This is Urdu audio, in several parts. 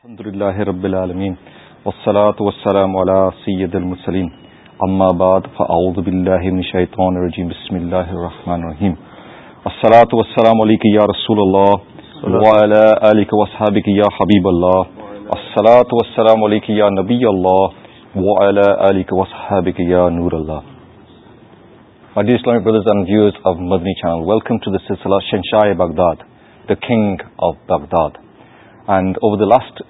الحمد لله رب العالمين والصلاه والسلام على سيد المرسلين اما بعد فاعوذ بالله من الشيطان الرجيم بسم الله الرحمن الرحيم والصلاه والسلام عليك يا رسول الله وعلى اليك واصحابك يا حبيب الله والصلاه والسلام عليك يا نبي الله وعلى اليك واصحابك يا نور الله My dear Islamic brothers and viewers of Madni channel, welcome to the Sisala Shanshai Baghdad, the King of Baghdad. And over the last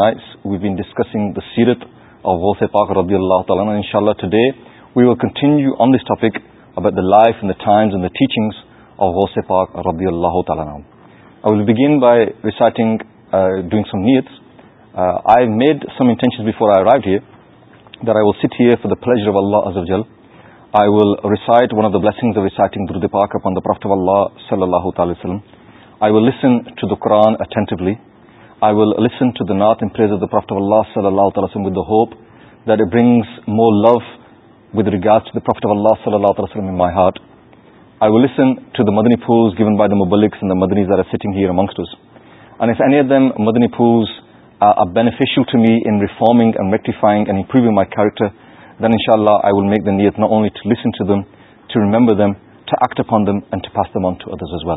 nights we been discussing اللہ تعالیٰ continue on this topic about the life teachings صلی اللہ تعالی وسلم to the Quran I will listen to the naat in پرافٹب الاس صلی اللہ تعالیٰ وت دا ہوپ درگس مور لوت پر لاس صلی اللہ تعالیٰ will listen to the Madani pearls given by the موبلکس in مدنیز آر اٹنگ ہیرو منگس ٹوز اینڈ ایف این ار them Madani pearls are a بیفیش to me in reforming and میٹھی فائنگ and improving my character then ان شاء اللہ I will make that note and listen to them to remember them to act for them and to fast منگ to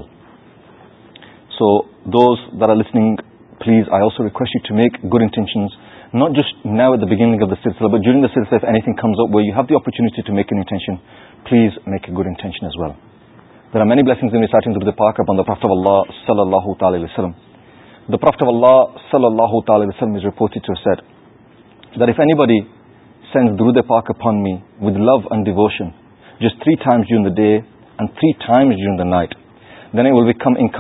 shoes درسنگ please I also request you to make good intentions not just نوگینگ سیلس دلس of he opportunity to make intention please make a good intention صلی اللہ وسلم صلی اللہ وسلمی بڑی سینس دے پاک love and devotion just three times during the day and three times during the night ویکلیما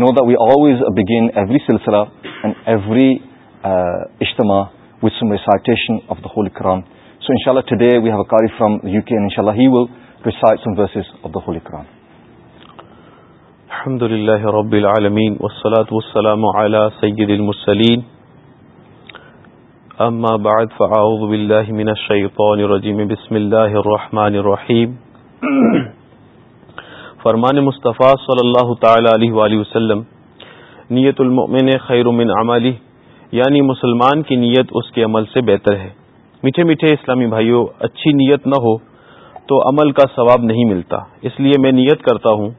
نو دلویز بگین سلسلہ اجتماع with some recitation of the holy Quran So inshallah today we have a Qari from the UK and inshallah he will recite some verses of the Holy Quran. Alhamdulillahi Rabbil Alameen Wa salatu wa salamu ala Sayyidil Musaleen أما بعد فأعوذ بالله من الشيطان الرجيم بسم الله الرحمن الرحيم فرمان مصطفیٰ صلی اللہ تعالی علیہ وآلہ وسلم نیت المؤمن خیر من عمله یعنی مسلمان کی نیت اس کے عمل سے بہتر ہے میٹھے میٹھے اسلامی بھائیوں اچھی نیت نہ ہو تو عمل کا ثواب نہیں ملتا اس لیے میں نیت کرتا ہوں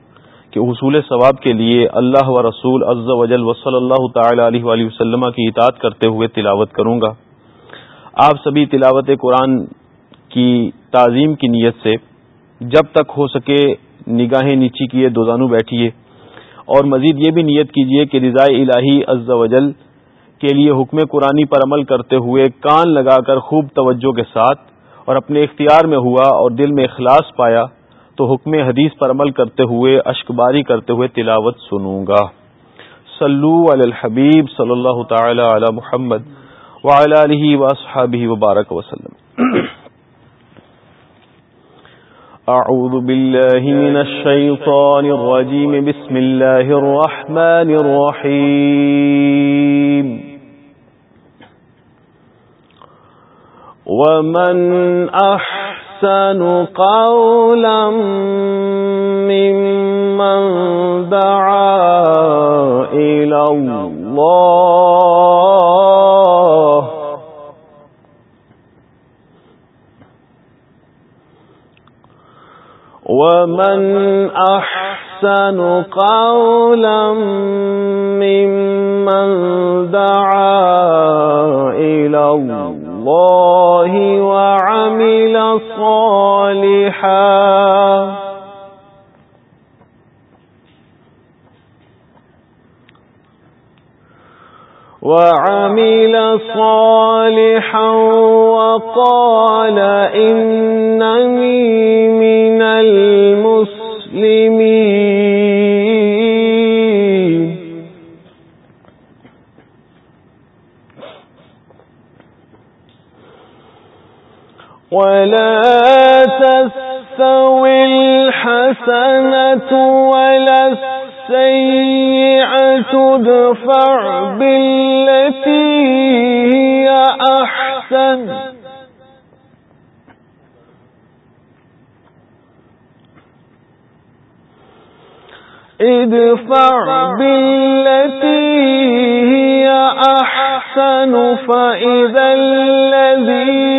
کہ حصول ثواب کے لیے اللہ و رسول از وجل وصلی اللہ تعالی علیہ وآلہ وسلم کی اطاعت کرتے ہوئے تلاوت کروں گا آپ سبھی تلاوت قرآن کی تعظیم کی نیت سے جب تک ہو سکے نگاہیں نیچی کیے دوزانو بیٹھیے اور مزید یہ بھی نیت کیجیے کہ رضاء الہی عز و وجل کے لیے حکم قرآن پر عمل کرتے ہوئے کان لگا کر خوب توجہ کے ساتھ اور اپنے اختیار میں ہوا اور دل میں اخلاص پایا تو حکم حدیث پر عمل کرتے ہوئے اشک باری کرتے ہوئے تلاوت سنوں گا صلو علی الحبیب صلی اللہ تعالی علی محمد وعلی علیہ وصحبہ وبارک وسلم اعوذ باللہ من الشیطان الرجیم بسم اللہ الرحمن الرحیم ومن من قولا ممن دعا ملاؤ الله ومن احس قولا ممن دعا علاؤ الله الله وعمل صالحا وعمل صالحا وقال إنني من المسلمين ولا تستوي الحسنة ولا السيئة دفع بالتي هي أحسن ادفع بالتي هي أحسن فإذا الذي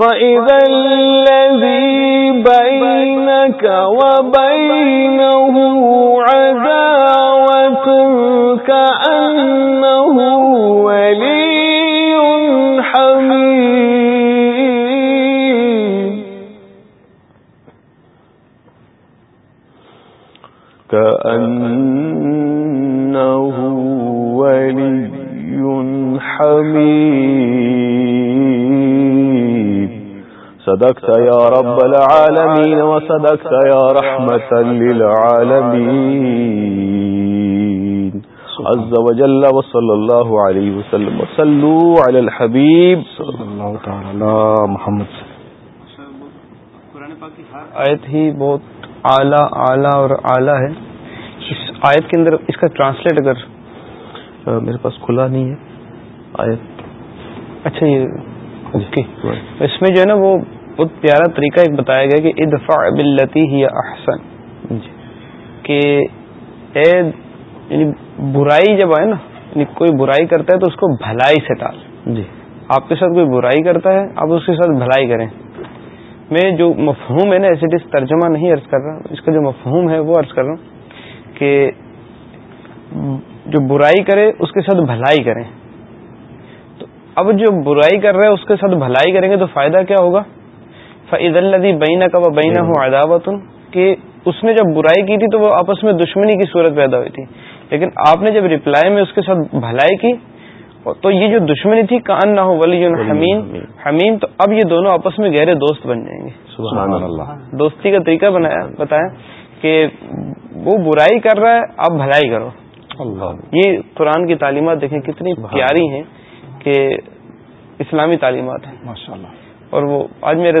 فَإِذَا الَّذِي بَيْنَكَ وَبَيْنَهُ عَدَاوَةٌ كَأَنَّهُ وَلِيٌّ حَمِيمٌ كَأَنَّهُ وَلِيٌّ حَمِيمٌ صدقت يا رب العالمين وصدقت يا رحمة للعالمين عز وجل وصلى الله عليه وسلم وصلوا على الحبيب صلى الله تعالى محمد صلى آیت ہی بہت اعلیٰ اعلیٰ اور اعلیٰ ہے اس آیت کے اندر اس کا ٹرانسلیٹ اگر میرے پاس کھلا نہیں ہے آیت اچھا یہ اوکے اس میں جو ہے نا وہ بہت پیارا طریقہ ایک بتایا گیا کہ ادفع بلتی ہی احسن جی۔ کہ اے یعنی یعنی برائی جب آئے نا یعنی کوئی برائی کرتا ہے تو اس کو بھلائی سے ٹال جی آپ کے ساتھ کوئی برائی کرتا ہے آپ اس کے ساتھ بھلائی کریں میں جو مفہوم ہے نا ایسے ڈس ترجمہ نہیں عرض کر رہا اس کا جو مفہوم ہے وہ عرض کر رہا ہوں کہ جو برائی کرے اس کے ساتھ بھلائی کریں تو اب جو برائی کر رہا ہے اس کے ساتھ بھلائی کریں گے تو فائدہ کیا ہوگا فعض الدی بہین کا بہینہ ہوں اس نے جب برائی کی تھی تو وہ آپس میں دشمنی کی صورت پیدا ہوئی تھی لیکن آپ نے جب رپلائی میں اس کے ساتھ بھلائی کی تو یہ جو دشمنی تھی کان نہ ہو اب یہ دونوں آپس میں گہرے دوست بن جائیں گے سبحان اللہ دوستی کا طریقہ بنایا بتایا کہ وہ برائی کر رہا ہے آپ بھلائی کرو یہ قرآن کی تعلیمات دیکھیں کتنی پیاری ہیں کہ اسلامی تعلیمات ہیں ماشاء اللہ اور وہ آج میرے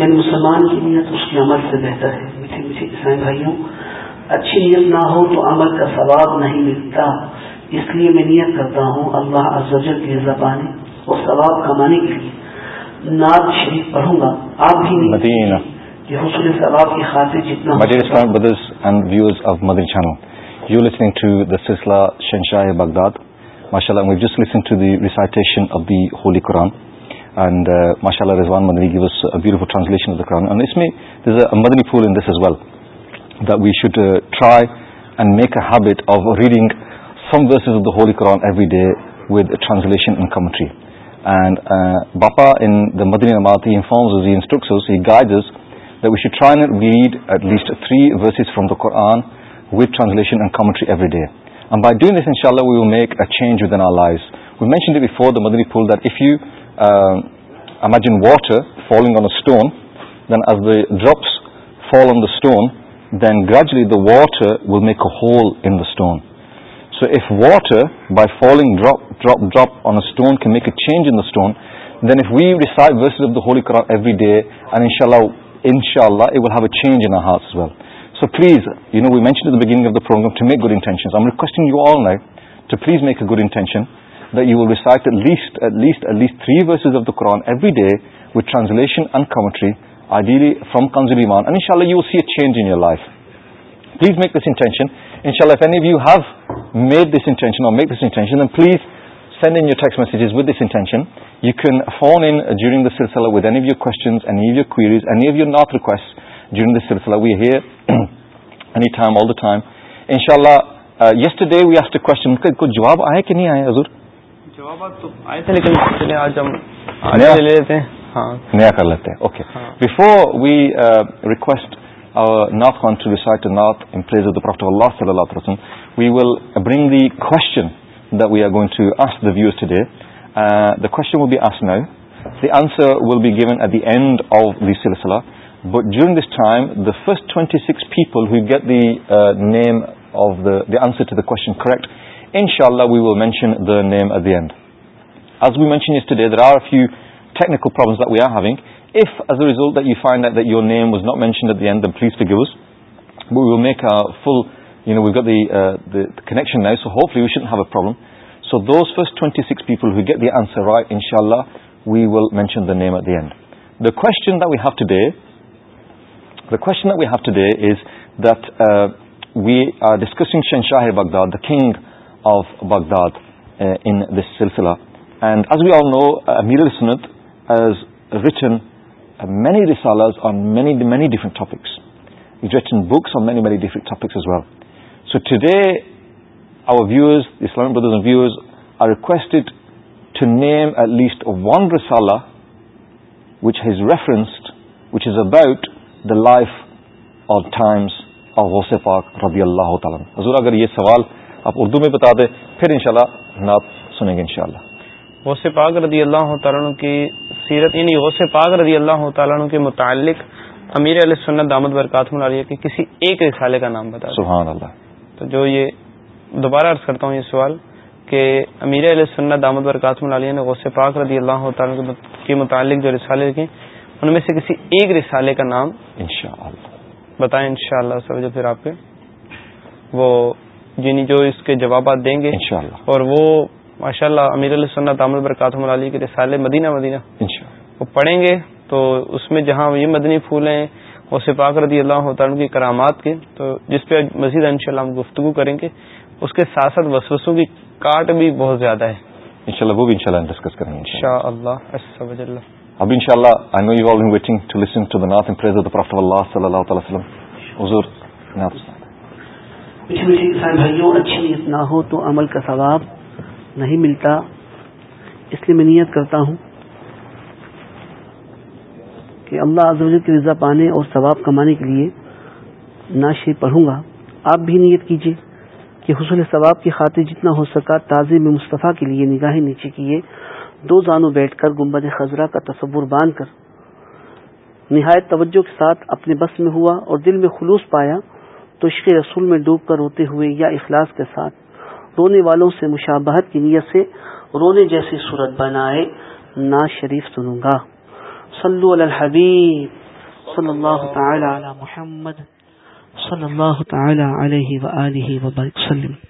یعنی مسلمان کی نیت اس کی عمل سے بہتر ہے میٹھے میٹھے عیسائی بھائیوں اچھی نیت نہ ہو تو عمل کا ثواب نہیں ملتا اس لیے میں نیت کرتا ہوں اللہ عزوجل کی رضا پانے اور ثواب کمانے کے لیے نعت شریف پڑھوں گا آپ بھی مدینہ یہ حصول ثواب کی خاطر جتنا Madina channel you listening to the سلشاہ Baghdad ماشاء اللہ just listening to the recitation holy Quran and ماشاء اللہ رضوانشن فو this is well the we should try and make a habit of reading فرومز of the holy Quran every day with translation باپا مدنی نما تھی instructs guide that we should try read at least three verses from the Quran with translation and commentary every day by doing this ان شاء اللہ we will make a change our lives we'll mention for the مدری پھول دف you imagine water falling on a stone then as the drops fall on the stone then gradually the water will میکل stone so if water by falling drop on can make a change in a stone then if we decide every day ان شاء اللہ ان شاء اللہ will have a change in us well so please you know we mention ادا the the the the the beginning of the program to make good intention I'm requesting you all knife to please make good intention do will we سائیکٹ least at least at least three verses of the Quran every day with translation and commentary I D from کنزولی آن ان شاء اللہ you see a change in your life please make this intention انشاء اللہ if you have made this intention or make this intention please send in text message as what this intention you can phone انورنگ the سلسلہ with and you questions and new your queries and new your naat request during the سلسلہ ویئر ان شاء اللہ یسٹ ڈے ویسٹ کو جواب آئے کہ نہیں آئے ہزر نیا کر لیتے وی ریکویسٹ ناٹ کانٹر اللہ صلی اللہ وی ول برنگ دی کوئی آر گوئنگ آف دی سلسلہ بٹ جور this time the first twenty six people who get the name of the answer to the question correct ان شاء اللہ we will mention the name at the end as we mention yesterday there are few take نے result you find your name was not mention دنز to give us but we'll make full we get connection have a problem so this first twenty six people who get the answer right ان شاء اللہ we will mention دینیٹ then the question we have to the question we have today is the are discussing Shah Baghdad the king of Baghdad in this سلسلہ and as we all know Meeral سمت has written many ریسالاز on many many different topics written books many different so today our viewers Islam were are requested to name at least one risala which has referenced which is a bat the life our our times غوث پاک اللہ تعالیٰ حضور اگر یہ سوال آپ اردو میں بتا دیں پھر انشاءاللہ سنیں گے انشاءاللہ غوث پاک رضی اللہ تعالیٰ کی سیرت یعنی غوث پاک رضی اللہ تعالیٰ کے متعلق امیر علیہ سنت دامد برکات کے کسی ایک رسالے کا نام بتا سبحان اللہ تو جو یہ دوبارہ عرض کرتا ہوں یہ سوال کہ امیر علیہ سنت دامد برکات نے غوث پاک رضی اللہ تعالیٰ کے متعلق جو رسالے لکھے ان میں سے کسی ایک رسالے کا نام انشاءاللہ بتائیں انشاءاللہ شاء اللہ پھر آپ کے وہ وہی جو اس کے جوابات دیں گے انشاءاللہ اور وہ ماشاء اللہ امیر علیہ سنت برکاتم اللہ کے رسالے مدینہ مدینہ وہ پڑھیں گے تو اس میں جہاں یہ مدنی پھول ہیں وہ سپاک رضی اللہ تعالیٰ کی کرامات کے تو جس پہ مزید انشاءاللہ ہم گفتگو کریں گے اس کے ساتھ ساتھ وسوسوں کی کاٹ بھی بہت زیادہ ہے انشاءاللہ انشاءاللہ وہ بھی ڈسکس کریں گے اب ان شاء اللہ I know you all waiting to listen to the naat and praise of the اللہ صلی اللہ تعالی وسلم حضور نات بھائیوں اچھی نیت نہ ہو تو عمل کا ثواب نہیں ملتا اس لیے میں نیت کرتا ہوں کہ اللہ عز و کی رضا پانے اور ثواب کمانے کے لیے ناشی پڑھوں گا آپ بھی نیت کیجیے کہ حصول ثواب کی خاطر جتنا ہو سکا تازے میں مصطفیٰ کے لیے نگاہیں نیچے کیے دو زانوں بیٹھ کر گنبد خزرہ کا تصور باندھ کر نہایت توجہ کے ساتھ اپنے بس میں ہوا اور دل میں خلوص پایا تو عشق رسول میں ڈوب کر روتے ہوئے یا اخلاص کے ساتھ رونے والوں سے مشابہت کی نیت سے رونے جیسی صورت بنائے نا شریف سنوں گا صلو علی الحبیب صلی اللہ تعالی علی محمد صلی اللہ تعالی علیہ وآلہ وبرک صلی اللہ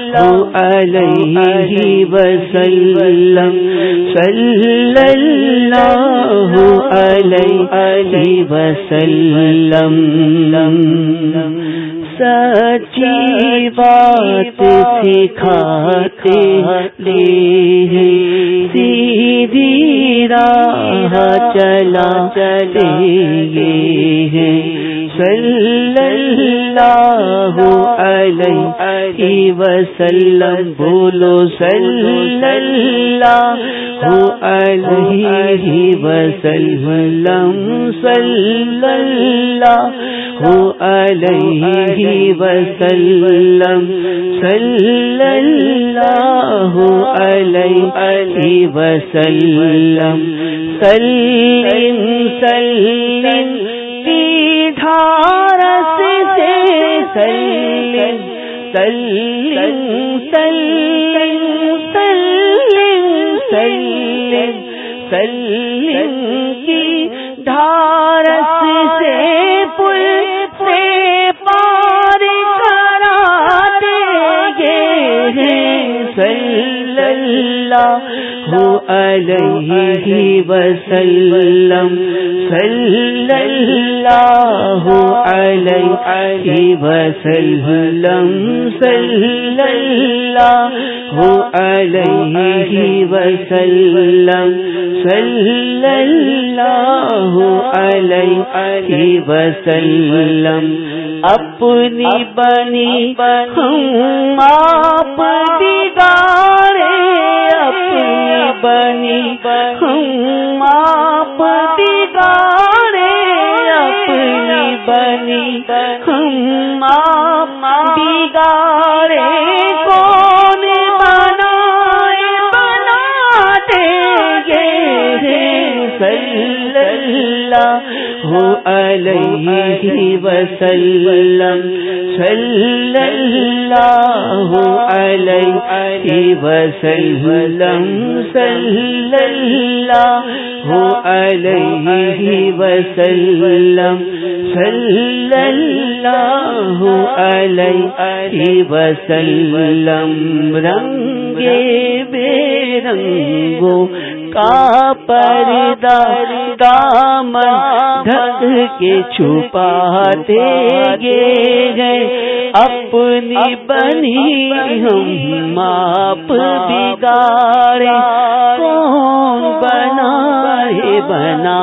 علیہ وسلم صلی اللہ علیہ وسلم سچی بات سکھا سیدھی ہاں چلا چلے اللہ علیہ وسلم بولو سل ہو سل سل ہو وسلم سل ہو وسلم وسلم سلیم سلیار سے سلی سلیم سلی کی دھارس سے پل سے پار پا دے اللہ اللہ علیہ وسلم سل لری بسلم اللہ علیہ وسلم لو ال اری اپنی بنی ہم آپ دیدارے بنی ہم آپ دیدارے اپنی بنی ہم آپ دیدارے کون بنا بنا دے گے ہو ال مہی بسل سل ہو سل سل ہو بسل سل ہو سلم رنگ رنگ کا پردہ چھپا دے گے گے اپنی بنی ہم ہمارے بنا رے بنا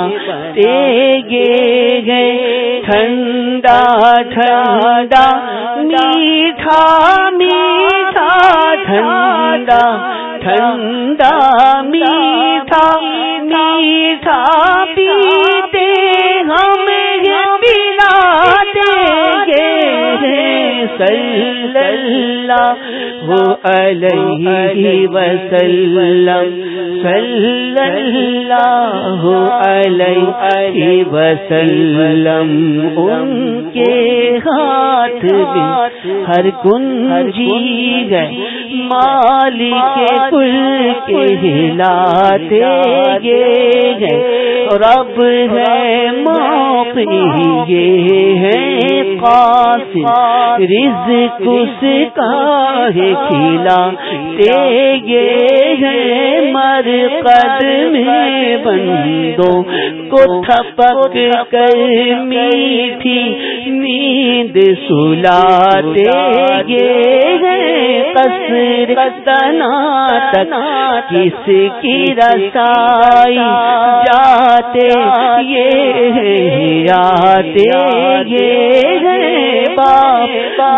دے گے گئے ٹھنڈا ٹھنڈا میٹھا میٹھا ٹھنڈا ٹھنڈا میٹھا میٹھا پی وسلم اللہ علیہ وسلم ان کے ہاتھ میں ہر کن جی گئے مالی کے کل کے ہلاد گے گئے اب ہے یہ ہے قاسم کس کا تے گے ہیں مر قد میں کو تھپک کر میٹھی نیند سلا دے گے تنا کس کی رسائی جاتے یہ یہ گے باپ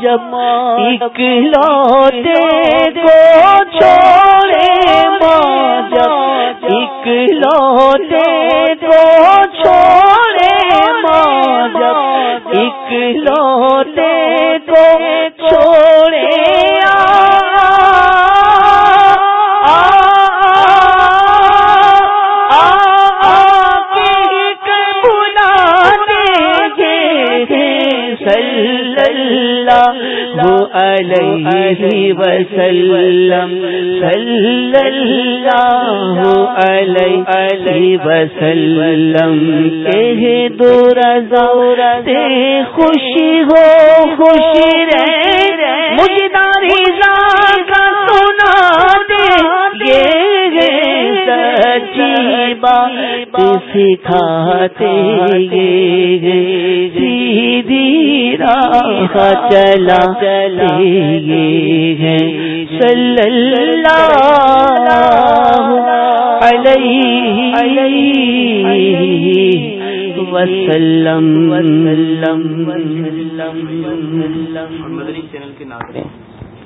جما لے دو چھوڑے ماں جک لے دو چھوڑے ماں جک لے دو چھوڑے علیہ وسلم عی بسلم سل ہو بسلم دور زورہ خوشی ہو خوشی رہے روشداری عجیبہ سکھاتے گے سیدھی راہ چلا چلے گے صلی اللہ علیہ وسلم وسلم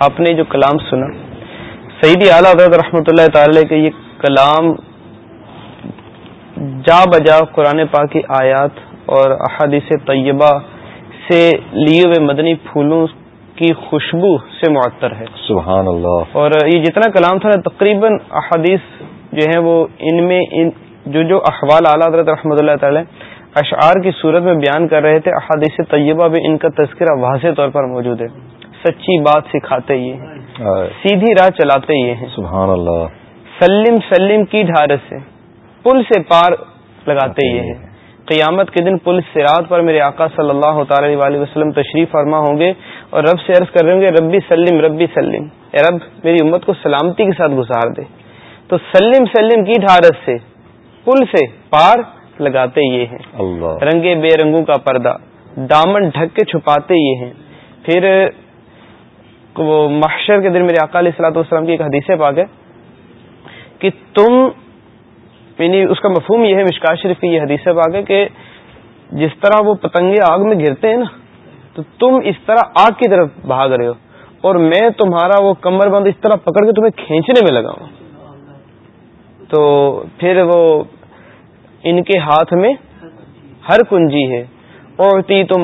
آپ نے جو کلام سنا سعیدی اعلیٰ حضرت رحمۃ اللہ تعالی کے یہ کلام جا بجا قرآن پاک کی آیات اور احادیث طیبہ سے لیے ہوئے مدنی پھولوں کی خوشبو سے معطر ہے سبحان اللہ اور یہ جتنا کلام تھا نا تقریباً احادیث جو ہیں وہ ان میں ان جو جو احوال اعلیٰ حضرت رحمۃ اللہ تعالی اشعار کی صورت میں بیان کر رہے تھے احادیث طیبہ بھی ان کا تذکرہ واضح طور پر موجود ہے سچی بات سکھاتے یہ سیدھی راہ چلاتے یہ ہیں سبحان اللہ سلم سلم کی ڈھارت سے پل سے پار لگاتے ہی ہیں قیامت کے دن پل سرات پر میرے آقا صلی اللہ تعالی علیہ وسلم تشریف فرما ہوں گے اور رب سے عرض کر رہے ہوں گے ربی سلم ربی سلم اے رب میری امت کو سلامتی کے ساتھ گزار دے تو سلم سلم کی ڈھارس سے پل سے پار لگاتے یہ ہیں اللہ رنگے بے رنگوں کا پردہ دامن ڈھک کے چھپاتے یہ ہیں پھر وہ محشر کے دن میرے آقا علیہ السلاۃ والسلام کی ایک حدیث پاک ہے کہ تم یعنی اس کا مفہوم یہ ہے شریف کی یہ حدیث آگے کہ جس طرح وہ پتنگے آگ میں گرتے ہیں نا تو تم اس طرح آگ کی طرف بھاگ رہے ہو اور میں تمہارا وہ کمر بند اس طرح پکڑ کے تمہیں کھینچنے میں لگا ہوں تو پھر وہ ان کے ہاتھ میں ہر کنجی ہے تی تو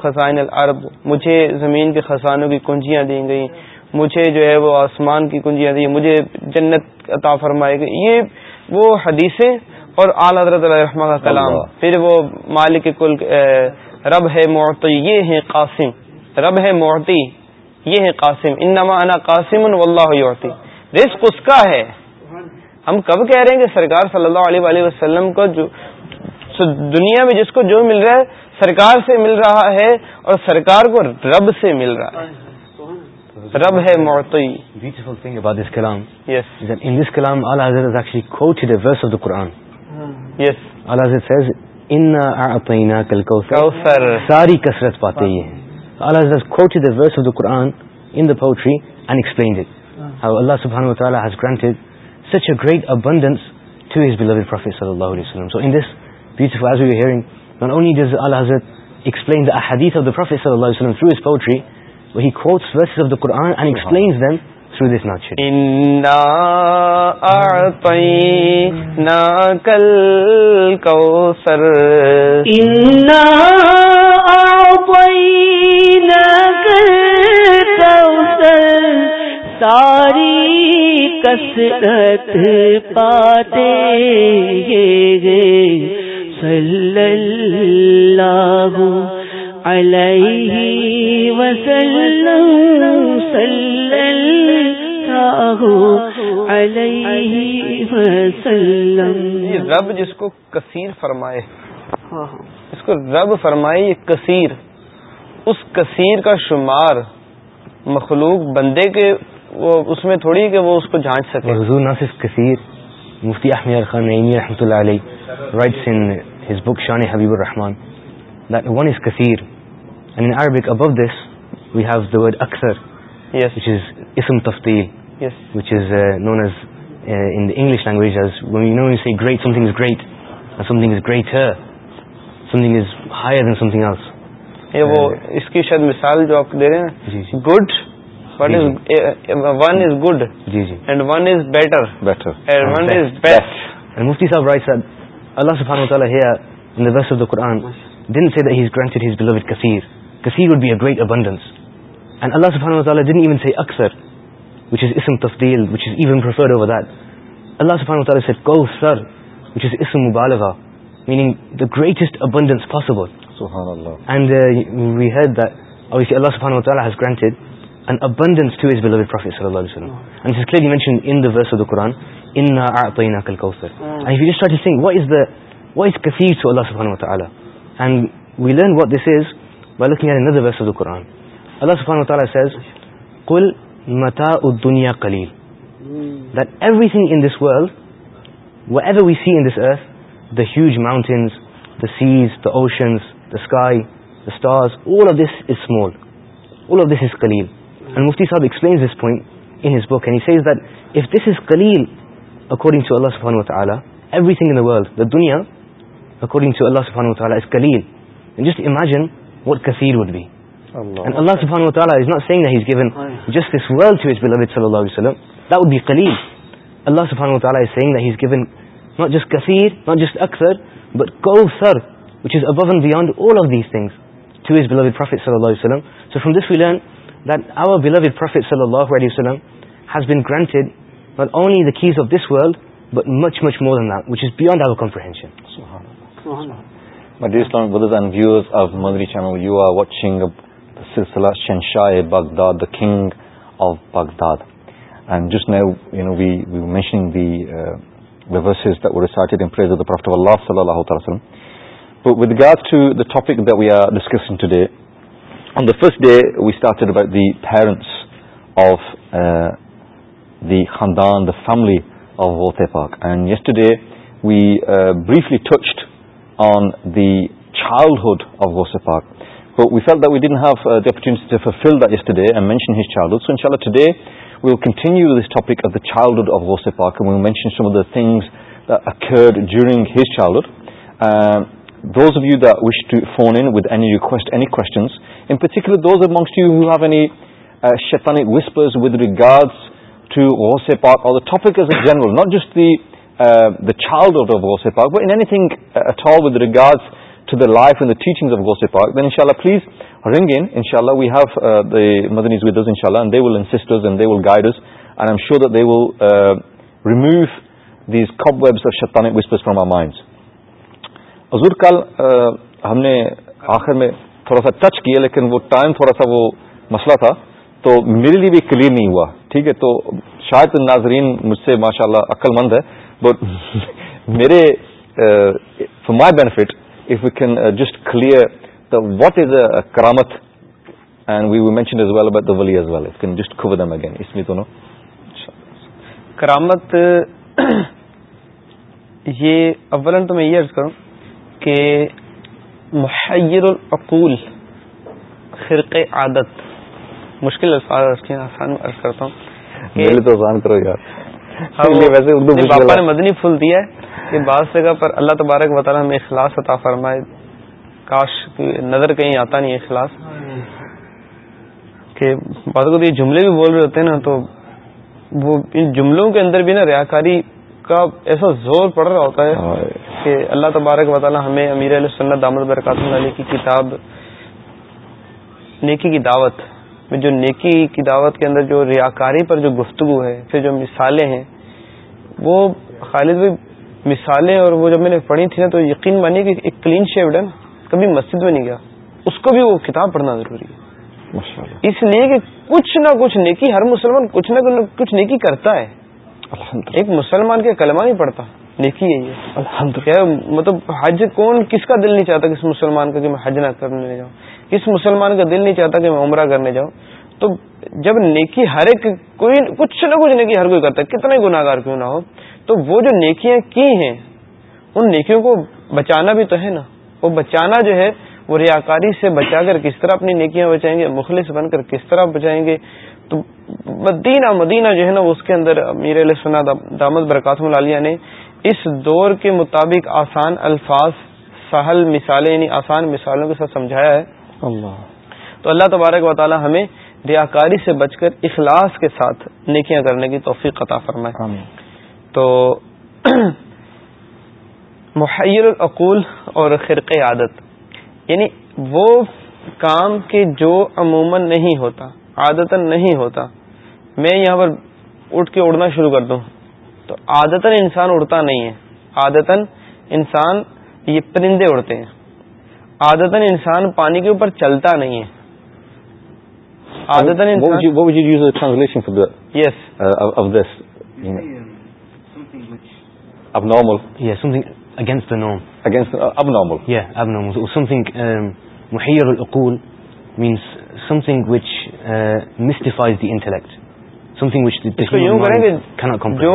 خزائن العرب مجھے زمین کے خزانوں کی کنجیاں دی گئیں مجھے جو ہے وہ آسمان کی کنجیاں دی مجھے جنت عطا فرمائے گئی یہ وہ حدیثیں اور حضرت علیہ کا کلام پھر وہ مالک کل رب ہے معتی یہ ہے قاسم رب ہے معتی یہ ہے قاسم ان انا قاسم اللہ رزق اس کا ہے ہم کب کہہ رہے ہیں کہ سرکار صلی اللہ علیہ وآلہ وسلم کو جو دنیا میں جس کو جو مل رہا ہے سرکار سے مل رہا ہے اور سرکار کو رب سے مل رہا ہے رب ہے معطی ساری hmm. poetry وہی خوبصورت شبد قرآن ایکسپلینس دین سو دیکھنا چاہیے اندا نل ان سر ساری کس پاتے گے رب جس کو کثیر فرمائے ہاں۔ کو رب فرمائے یہ کثیر اس کثیر کا شمار مخلوق بندے کے وہ اس میں تھوڑی کہ وہ اس کو جانچ سکے حضور نہ صرف کثیر مفتی احمد خان نعمی رحمۃ اللہ علیہ writes in his book Shan Habib Ur Rahman one is کثیر یہ وہ اس کی شاید مثال جو آپ دے رہے ہیں good good one one one is is is جی جی اینڈ بیٹر مفتی صاحب صاحب اللہ گریٹ ابن اللہ صبح اکثر ویچ از اِسم تفدیل which is even over that اللہ صبح مبالغ مینگریسٹنس اللہ وی لنٹ یعنی اللہ صحیٰ we see this earth the huge mountains the seas the ocean صاحب از کلیل اکورڈنگ ٹو اللہ صبح دنیا اکورڈنگ ٹو اللہ صحت کلیل جسٹ امیجن وٹیر وڈ بی اللہ صلی اللہ علیہ وسلم سو فرام دس ویلر صلی اللہ علیہ وسلمڈ only the keys of this world but much much more than this beyond our comprehension dear Islam brothers and viewers of Madani channel you are watching سلسلہ شنشاہ Baghdad the king of Baghdad and جس نے you know we we mention the the verses that were recited in praise of the Prophet of Allah sallallahu alayhi wa sallam. But with regards to the topic that we are discussing today, on the first day we started about the parents of uh, the khandan, the family of Ghote Park. And yesterday we uh, briefly touched on the childhood of Ghaus Pak we سیلچنٹی فل دا اس مینشن ہز چاول of the child of Ghaus Pak the things during his چاول ریویسٹنس with God toss our topic is a general not just the ہم نے آخر میں تھوڑا سا ٹچ کیا لیکن وہ ٹائم تھوڑا سا وہ مسئلہ تھا تو میرے لیے بھی کلیئر نہیں ہوا ٹھیک ہے تو شاید ناظرین مجھ سے ماشاء اللہ عقل مند ہے بٹ میرے for my benefit just clear what is a کرامت کرامت یہ اولن تو میں یہ کروں کہ محیر العقول خرق عادت مشکل الفاظ ہوں تو آسان کرو یار ہاں، ویسے اردو نے مدنی پھول دیا ہے بعض جگہ پر اللہ تبارک ہمیں اخلاص عطا فرمائے کاش کی نظر کہیں آتا نہیں اخلاص کہ کو یہ جملے بھی بول رہے ہوتے ہیں نا تو وہ ان جملوں کے اندر بھی نا ریاکاری کا ایسا زور پڑ رہا ہوتا ہے کہ اللہ تبارک بطالہ ہمیں امیر علیہ سنت دامد برکات علی کی کتاب نیکی کی دعوت میں جو نیکی کی دعوت کے اندر جو ریاکاری پر جو گفتگو ہے پھر جو مثالیں ہیں وہ خالد بھائی مثالیں اور وہ جب میں نے پڑھی تھی نا تو یقین مانی کہ ایک کلین شیوڈ ہے نا کبھی مسجد میں نہیں گیا اس کو بھی وہ کتاب پڑھنا ضروری ہے اس لیے کہ کچھ نہ کچھ نیکی ہر مسلمان کچھ نہ کچھ نیکی کرتا ہے ایک مسلمان کے کلمہ نہیں پڑھتا نیکی ہے یہ الحمد مطلب حج کون کس کا دل نہیں چاہتا کس مسلمان کا کہ میں حج نہ کرنے جاؤں کس مسلمان کا دل نہیں چاہتا کہ میں عمرہ کرنے جاؤں تو جب نیکی ہر ایک کوئی کچھ نہ کچھ نیکی ہر کوئی کرتا ہے کتنا گناگار کیوں نہ ہو تو وہ جو نیکیاں کی ہیں ان نیکیوں کو بچانا بھی تو ہے نا وہ بچانا جو ہے وہ ریاکاری سے بچا کر کس طرح اپنی نیکیاں بچائیں گے مخلص بن کر کس طرح بچائیں گے تو مدینہ مدینہ جو ہے نا اس کے اندر میر علیہ سنا دامد برکاتم العالیہ نے اس دور کے مطابق آسان الفاظ سہل مثالیں یعنی آسان مثالوں کے ساتھ سمجھایا ہے اللہ تو اللہ تبارک و تعالی ہمیں ریاکاری سے بچ کر اخلاص کے ساتھ نیکیاں کرنے کی توفیق قطع فرمائے تو محیر العقول اور خرق عادت یعنی وہ کام کے جو عموماً نہیں ہوتا عادت نہیں ہوتا میں یہاں پر اٹھ کے اڑنا شروع کر دوں تو عادت انسان اڑتا نہیں ہے عادت انسان یہ پرندے اڑتے ہیں عادت انسان پانی کے اوپر چلتا نہیں انٹلیکٹ سم تھنگ وچے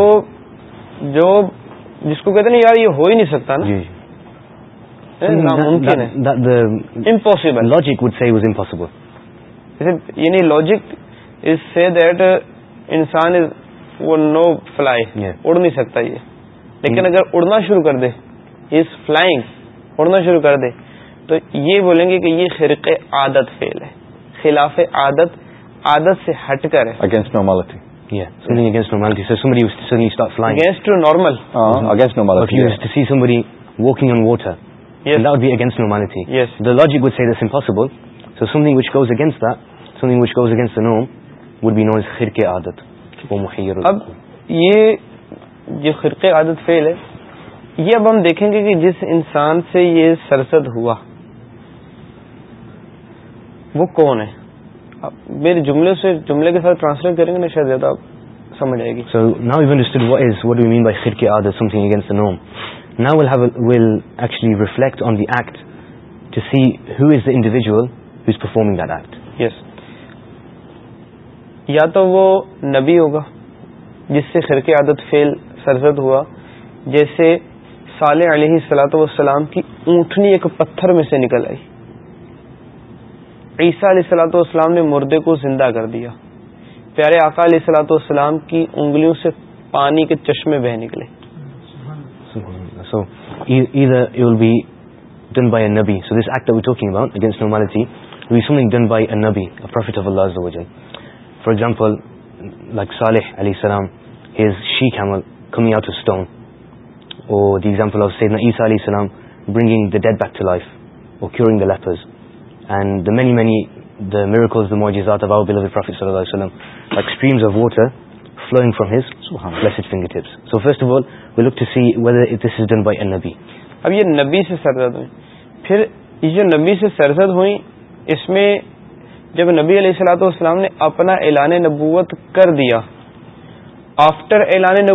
جو جس کو کہتے ہیں یار یہ ہو ہی نہیں سکتا نا جی۔ ناممکن ہے امپوسبل لوجکمپل امپاسبل یعنی لاجک از دیٹ انسان از وہ نو فلائی اڑ نہیں سکتا یہ لیکن mm۔ اگر اڑنا شروع کر دے از فلائنگ اڑنا شروع کر دے تو یہ بولیں گے کہ یہ خرق عادت فیل ہے خلاف عادت عادت سے ہٹ کر ہے اگینسٹ نارمالٹی ہے لاجکز امپوسبلکے عادت عادت فیل ہے یہ اب ہم دیکھیں گے کہ جس انسان سے یہ سرسد ہوا وہ کون ہے آپ میرے جملے سے جملے کے ساتھ ٹرانسلیٹ کریں گے نا شاید زیادہ سمجھ آئے گی so now even is what you mean by خیر کے are something against the نوم now will have will actually reflect on the act to see who is the individual who is performing that act yes یا تو وہ نبی ہوگا جس سے خرق عادت فیل سرزد ہوا جیسے صالح علیہ صلاح وسلام کی اونٹنی ایک پتھر میں سے نکل آئی عیسیٰ علیہ السلاۃ والسلام نے مردے کو زندہ کر دیا پیارے آقا علیہ السلاۃ والسلام کی انگلیوں سے پانی کے چشمے بہ نکلے e-, or علیہ السلام برنگنگ سرسد ہوئی اس میں جب نبی علیہ اللہ نے اپنا اعلان کر دیا آفٹر اعلان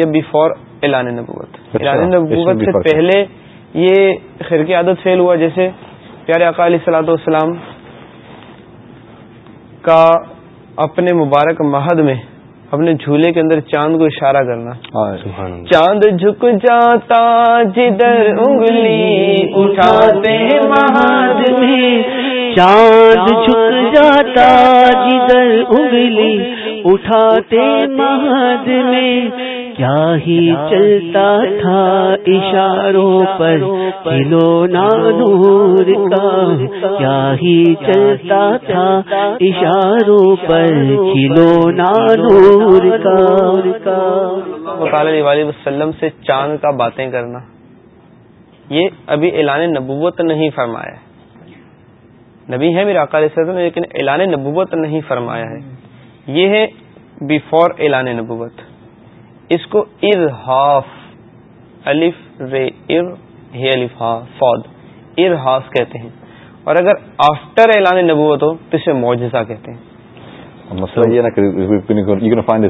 یا بفور اعلان اچھا، اعلان سے پہلے یہ خیر کی عادت فیل ہوا جیسے پیارے اقالی سلاد وسلام کا اپنے مبارک مہد میں اپنے جھولے کے اندر چاند کو اشارہ کرنا چاند جھک جاتا جدھر انگلی اٹھاتے میں چاند جھک جاتا جدھر اگلی اٹھاتے مہد میں کیا ہی چلتا تھا اشاروں پر نور کا کیا ہی چلتا تھا اشاروں پر نور کا علیہ وسلم سے چاند کا باتیں کرنا یہ ابھی اعلان نبوت نہیں فرمایا نبی ہے علیہ السلام لیکن اعلان نبوت نہیں فرمایا ہے یہ ہے بیفور اعلان نبوت اس کو ار ہاف الف ارف فود ارحاف ار ہاف کہتے ہیں اور اگر آفٹر اعلان نبوت ہو تو اسے معجزہ کہتے ہیں مسئلہ یہ نا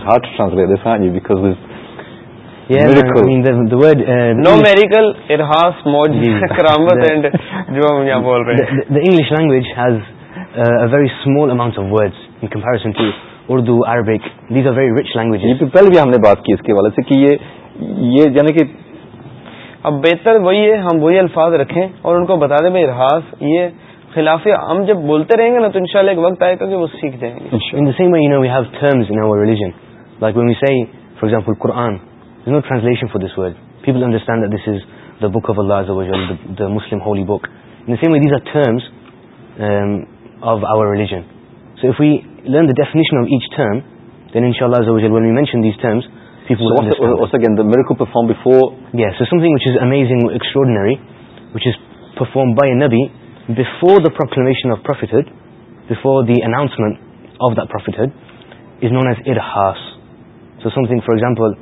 انگلش لینگویج ہیز ویری انگلریف ان حوالے سے کہ کہ یہ یعنی اب بہتر وہی ہے ہم وہی الفاظ رکھیں اور ان کو بتا دیں بھائی ارحاس یہ خلاف ہم جب بولتے رہیں گے نا تو ان شاء اللہ ایک وقت آئے گا کہ وہ سیکھ جائیں گے Quran is not translation for this world people understand this is the book of the law زلسلیم holy book we these are terms of our religion so if we learn the definition of each term then ان شاء اللہ so something which is amazing extraordinary which is perform by a نبی before the proclamation the announcement of the prophet is known as at has so something for example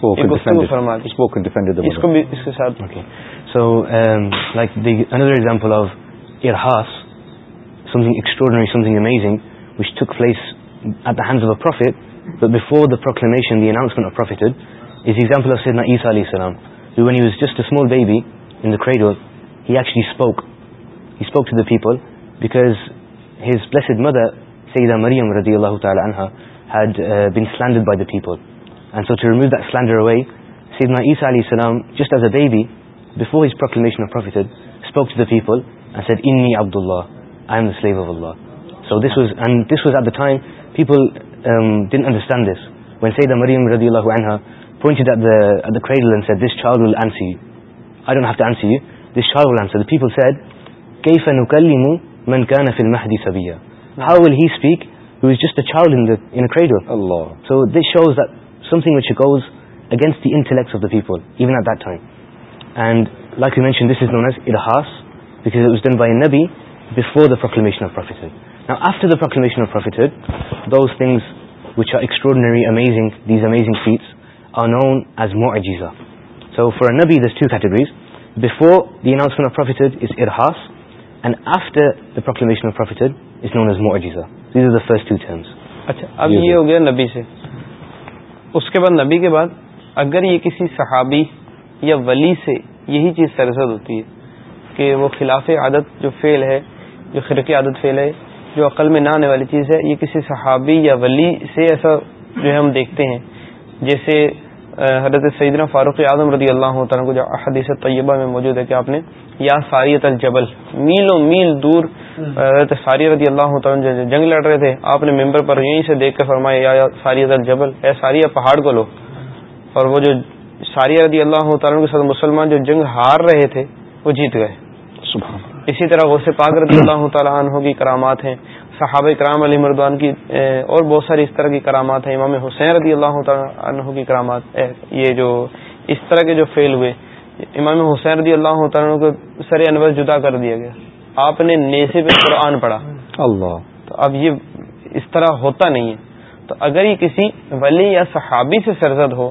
so like the other example of ارحاس something extraordinary something amazing which took place at the hand of a prophet before the proclamation the انسم پرسا علی السلام you when just small baby in کئیڈو he spoke spoke to the people because blessed mother صحیح دا مریمر اللہ تعالیٰ عنہ has blamed by the people so Ram just as they بیش پر انسلیکٹس of the people even at that time by نبی بفوری amazing these amazing feats are known as مور اجیزا سو فار نبیزریز prophet is ارحاس and afterward is known as مور اجیزا دیز از دا فسٹ اچھا اب یہ ہو گیا نبی سے اس کے بعد نبی کے بعد اگر یہ کسی صحابی یا ولی سے یہی چیز سرزد ہوتی ہے کہ وہ خلاف عادت جو فیل ہے جو خرقی عادت فیل ہے جو عقل میں نہ آنے والی چیز ہے یہ کسی صحابی یا ولی سے ایسا جو ہے ہم دیکھتے ہیں جیسے حضرت سیدنا فاروق اعظم رضی اللہ عنہ کو جو حدیث طیبہ میں موجود ہے کہ آپ نے یا ساریت الجبل میل میل دور حضرت ساری رضی اللہ عنہ جنگ لڑ رہے تھے آپ نے ممبر پر یہیں سے دیکھ کر فرمایا یا ساریت الجبل اے ساری پہاڑ کو لو اور وہ جو ساری رضی اللہ عنہ کے ساتھ مسلمان جو جنگ ہار رہے تھے وہ جیت گئے اسی طرح وہ سے پاک رضی اللہ تعالیٰ عنہ کی کرامات ہیں صحابہ کرام علی مردوان کی اور بہت ساری اس طرح کی کرامات ہیں امام حسین رضی اللہ عنہ کی کرامات یہ جو اس طرح کے جو فیل ہوئے امام حسین رضی اللہ تعالیٰ کو سر انور جدا کر دیا گیا آپ نے نیسے پہ قرآن پڑھا اللہ تو اب یہ اس طرح ہوتا نہیں ہے تو اگر یہ کسی ولی یا صحابی سے سرزد ہو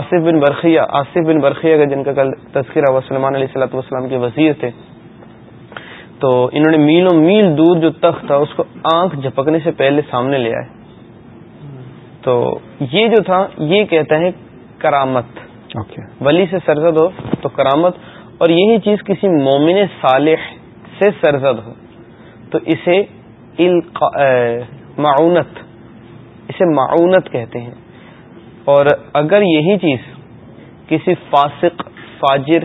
آصف بن برقیہ آصف بن برقیہ کا جن کا کل تذکرہ سلمان علیہ صلاحت وسلم کے وزیر تھے تو انہوں نے میلوں میل دور جو تخت تھا اس کو آنکھ جھپکنے سے پہلے سامنے لے آئے تو یہ جو تھا یہ کہتا ہے کرامت ولی سے سرزد ہو تو کرامت اور یہی چیز کسی مومن صالح سے سرزد ہو تو اسے معاونت اسے معاونت کہتے ہیں اور اگر یہی چیز کسی فاسق فاجر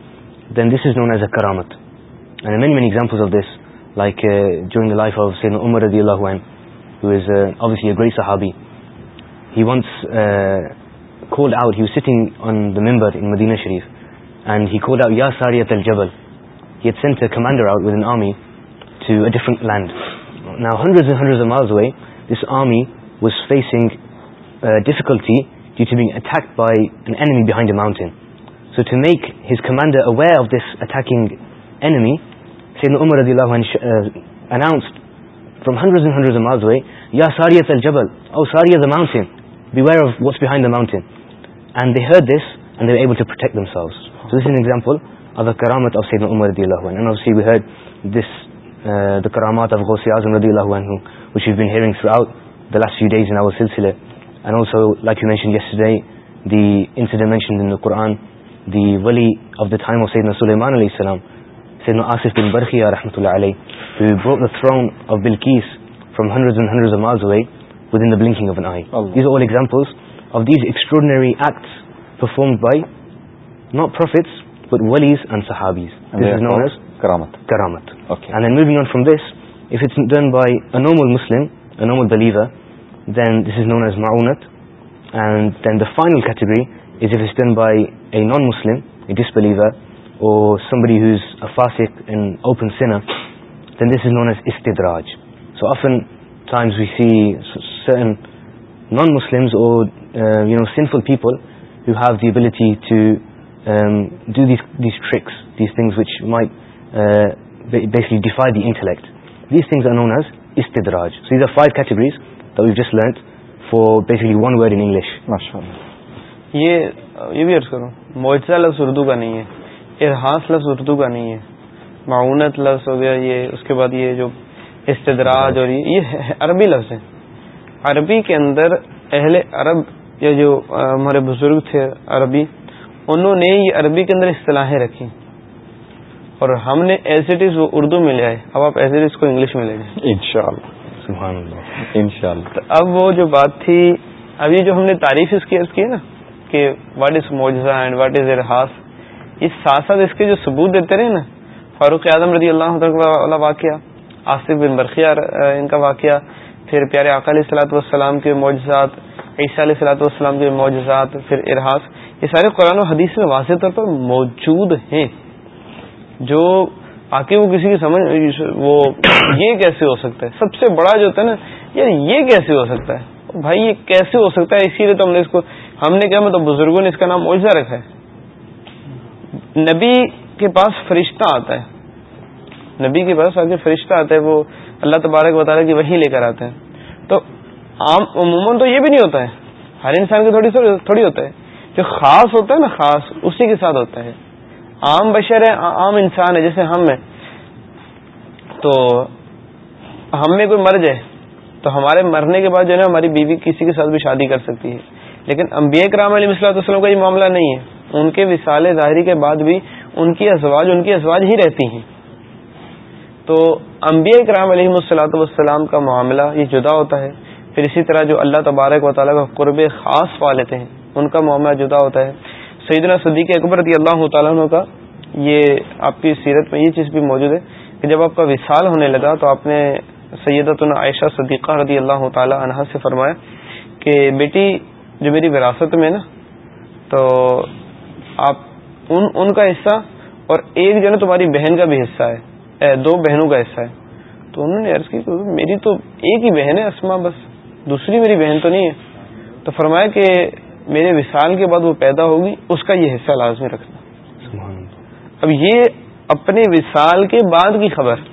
then this is known as a کرامت and many many examples of this like جو لائف آف سین عمر ادی اللہ عینسلی گریٹ سا ہابی وانٹس کو ممبر ان مدینہ شریف اینڈ ہیل جبلسر out with hundred army was facing difficulty you چیگ attack by enemy behind the mountain so to make his commander و way of this attacking enemy so Umar ردنسین قرآن سلیمان ع علام سید آصف بن برقی اللہ علیہ وی وانگ فرامکنگ بائیٹسری by a non Muslim who is and open سیناج سوائز non Muslim people you have Dev دیچ my intellect these things are known as اس راج سوز ار five categories فارسکلی one would English معجزہ لفظ اردو کا نہیں ہے ارحاس لفظ اردو کا نہیں ہے معاونت لفظ ہو گیا یہ اس کے بعد یہ جو استدراج اور یہ عربی لفظ ہے عربی کے اندر اہل عرب یا جو ہمارے بزرگ تھے عربی انہوں نے یہ عربی کے اندر اصطلاحیں رکھی اور ہم نے وہ اردو میں لے آئے اب آپ کو انگلش میں لے جائیں اب وہ جو بات تھی ابھی جو ہم نے تعریف اس کی نا کہ واٹ از موجزہ ثبوت دیتے رہے نا فاروق اعظم رضی اللہ واقعہ آصف بن برقیہ ان کا واقعہ پھر پیارے علیہ علی والسلام کے معجزات عیسیٰ علیہ صلاحت والسلام کے معجزات پھر ارحاس یہ سارے قرآن و حدیث میں واضح طور پر موجود ہیں جو آ کے وہ کسی کی سمجھ وہ یہ کیسے ہو سکتا ہے سب سے بڑا جو ہوتا ہے نا یار یہ کیسے ہو سکتا ہے بھائی یہ کیسے ہو سکتا ہے اسی لیے تو ہم نے اس کو ہم نے کہا مطلب بزرگوں نے اس کا نام اوجا رکھا ہے نبی کے پاس فرشتہ آتا ہے نبی کے پاس آ فرشتہ آتا ہے وہ اللہ تبارک بتا رہے کہ وہی لے کر آتے ہیں تو عام عموماً تو یہ بھی نہیں ہوتا ہے ہر انسان کی تھوڑی ہوتا ہے جو خاص ہوتا ہے نا خاص اسی کے ساتھ ہوتا ہے عام بشر ہے عام انسان ہے جیسے ہم ہیں تو ہم میں کوئی مر جائے تو ہمارے مرنے کے بعد جو ہے نا ہماری بیوی کسی کے ساتھ بھی شادی کر سکتی ہے لیکن انبیاء کرام علیہ وسلاۃ وسلم کا یہ معاملہ نہیں ہے ان کے وسال ظاہری کے بعد بھی ان کی ازواج ان کی ازواج ہی رہتی ہیں تو انبیاء کرام علیہ وسلام کا معاملہ یہ جدا ہوتا ہے پھر اسی طرح جو اللہ تبارک و تعالیٰ کا قرب خاص پا لیتے ہیں ان کا معاملہ جدا ہوتا ہے سعید اللہ صدیق رضی اللہ تعالیٰ عنہ کا یہ آپ کی سیرت میں یہ چیز بھی موجود ہے کہ جب آپ کا وصال ہونے لگا تو آپ نے سیدت عائشہ صدیقہ رضی اللہ تعالی عنہا سے فرمایا کہ بیٹی جو میری وراثت میں نا تو آپ ان ان کا حصہ اور ایک جو ہے تمہاری بہن کا بھی حصہ ہے دو بہنوں کا حصہ ہے تو انہوں نے عرض کی میری تو ایک ہی بہن ہے اسما بس دوسری میری بہن تو نہیں ہے تو فرمایا کہ میرے وشال کے بعد وہ پیدا ہوگی اس کا یہ حصہ لازمی رکھنا اب یہ اپنے وشال کے بعد کی خبر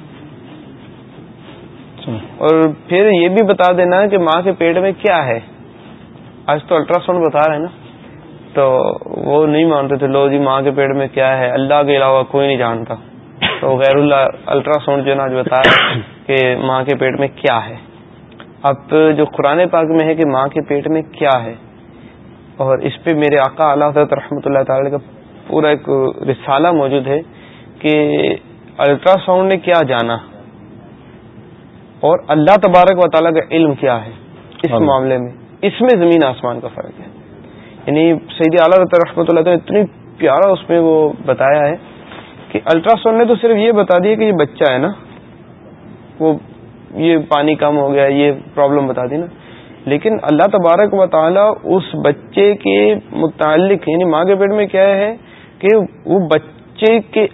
اور پھر یہ بھی بتا دینا کہ ماں کے پیٹ میں کیا ہے آج تو الٹرا ساؤنڈ بتا رہے ہیں نا تو وہ نہیں مانتے تھے لو جی ماں کے پیٹ میں کیا ہے اللہ کے علاوہ کوئی نہیں جانتا تو غیر اللہ الٹرا ساؤنڈ جو ہے نا آج بتا رہے ماں کے پیٹ میں کیا ہے اب جو قرآن پاک میں ہے کہ ماں کے پیٹ میں کیا ہے اور اس پہ میرے آقا اللہ حضرت رحمۃ اللہ تعالی کا پورا ایک رسالہ موجود ہے کہ الٹرا ساؤنڈ نے کیا جانا اور اللہ تبارک و تعالیٰ کا علم کیا ہے اس معاملے میں اس میں زمین آسمان کا فرق ہے یعنی سعید اعلیٰ رحمۃ اللہ نے اتنی پیارا اس میں وہ بتایا ہے کہ الٹرا ساؤنڈ نے تو صرف یہ بتا دیا کہ یہ بچہ ہے نا وہ یہ پانی کم ہو گیا یہ پرابلم بتا دی نا لیکن اللہ تبارک و تعالیٰ اس بچے کے متعلق یعنی ماں کے پیٹ میں کیا ہے کہ وہ بچے کے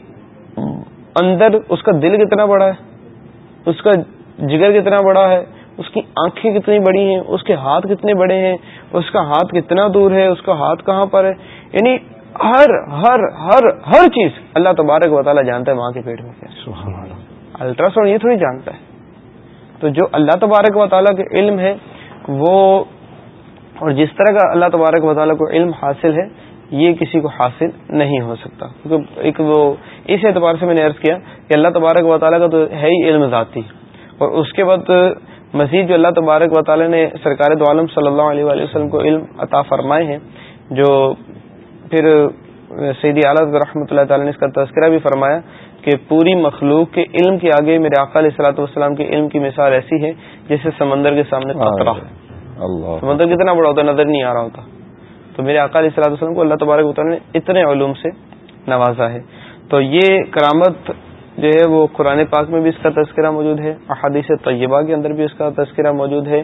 اندر اس کا دل کتنا بڑا ہے اس کا جگر کتنا بڑا ہے اس کی آنکھیں کتنی بڑی ہیں اس کے ہاتھ کتنے بڑے ہیں اس کا ہاتھ کتنا دور ہے اس کا ہاتھ کہاں پر ہے یعنی ہر ہر ہر ہر چیز اللہ تبارک و تعالیٰ جانتا ہے ماں کے پیٹ میں الٹرا ساؤنڈ یہ تھوڑی جانتا ہے تو جو اللہ تبارک و تعالیٰ کے علم ہے وہ اور جس طرح کا اللہ تبارک و تعالیٰ کو علم حاصل ہے یہ کسی کو حاصل نہیں ہو سکتا کیونکہ ایک وہ اس اعتبار سے میں نے عرض کیا کہ اللہ تبارک و تعالیٰ کا تو ہے ہی علم ذاتی اور اس کے بعد مزید جو اللہ تبارک و تعالی نے سرکار دو عالم صلی اللہ علیہ وسلم کو علم عطا فرمائے ہیں جو پھر سیدی سید رحمۃ اللہ تعالی نے اس کا تذکرہ بھی فرمایا کہ پوری مخلوق کے علم کے آگے میرے آقا علیہ صلاحۃ وسلم کے علم کی مثال ایسی ہے جسے سمندر کے سامنے خطرہ ہے سمندر کتنا بڑا ہوتا نظر نہیں آ رہا ہوتا تو میرے آقا علیہ السلط وسلم کو اللہ تبارک تعالی نے اتنے علوم سے نوازا ہے تو یہ کرامت جو ہے وہ قرآن پاک میں بھی اس کا تذکرہ موجود ہے احادیث طیبہ کے اندر بھی اس کا تذکرہ موجود ہے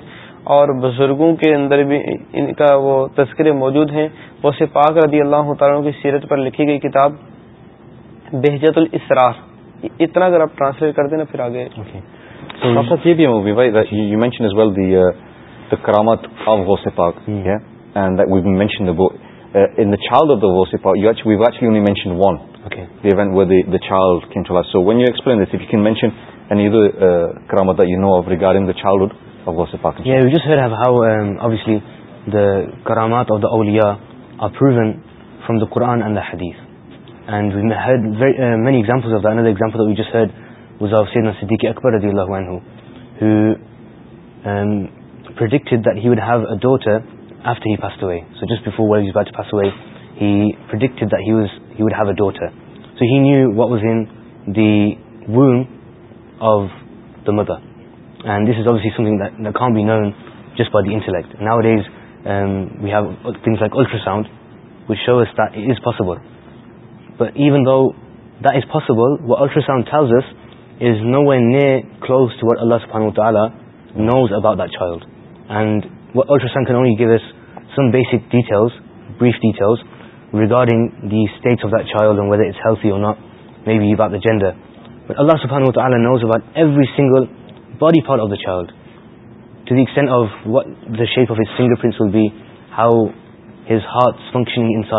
اور بزرگوں کے اندر بھی ان کا وہ تذکرے موجود ہیں وہ سے پاک رضی اللہ تعالیٰ کی سیرت پر لکھی گئی کتاب بہجت الاسرار اتنا اگر آپ ٹرانسلیٹ کر دیں پھر آگے یہ بھی movie you mention as well the the karamat uh, of Ghosepak, yeah, and that we've mentioned the book. Uh, in the child of the Ghosepak, actually, we've actually only mentioned one. کرامات اولیا قرآن حدیز and Wade many exam Siddiqui Akbar he would have a daughter. So he knew what was in the womb of the mother. And this is obviously something that can't be known just by the intellect. Nowadays, um, we have things like ultrasound, which show us that it is possible. But even though that is possible, what ultrasound tells us is nowhere near close to what Allah subhanahu wa ta'ala knows about that child. And what ultrasound can only give us some basic details, brief details, regarding the status of the child whether gender but Allah صبح knows about every single body fall of the child to دینٹ what the shape of single will be how his heart functionings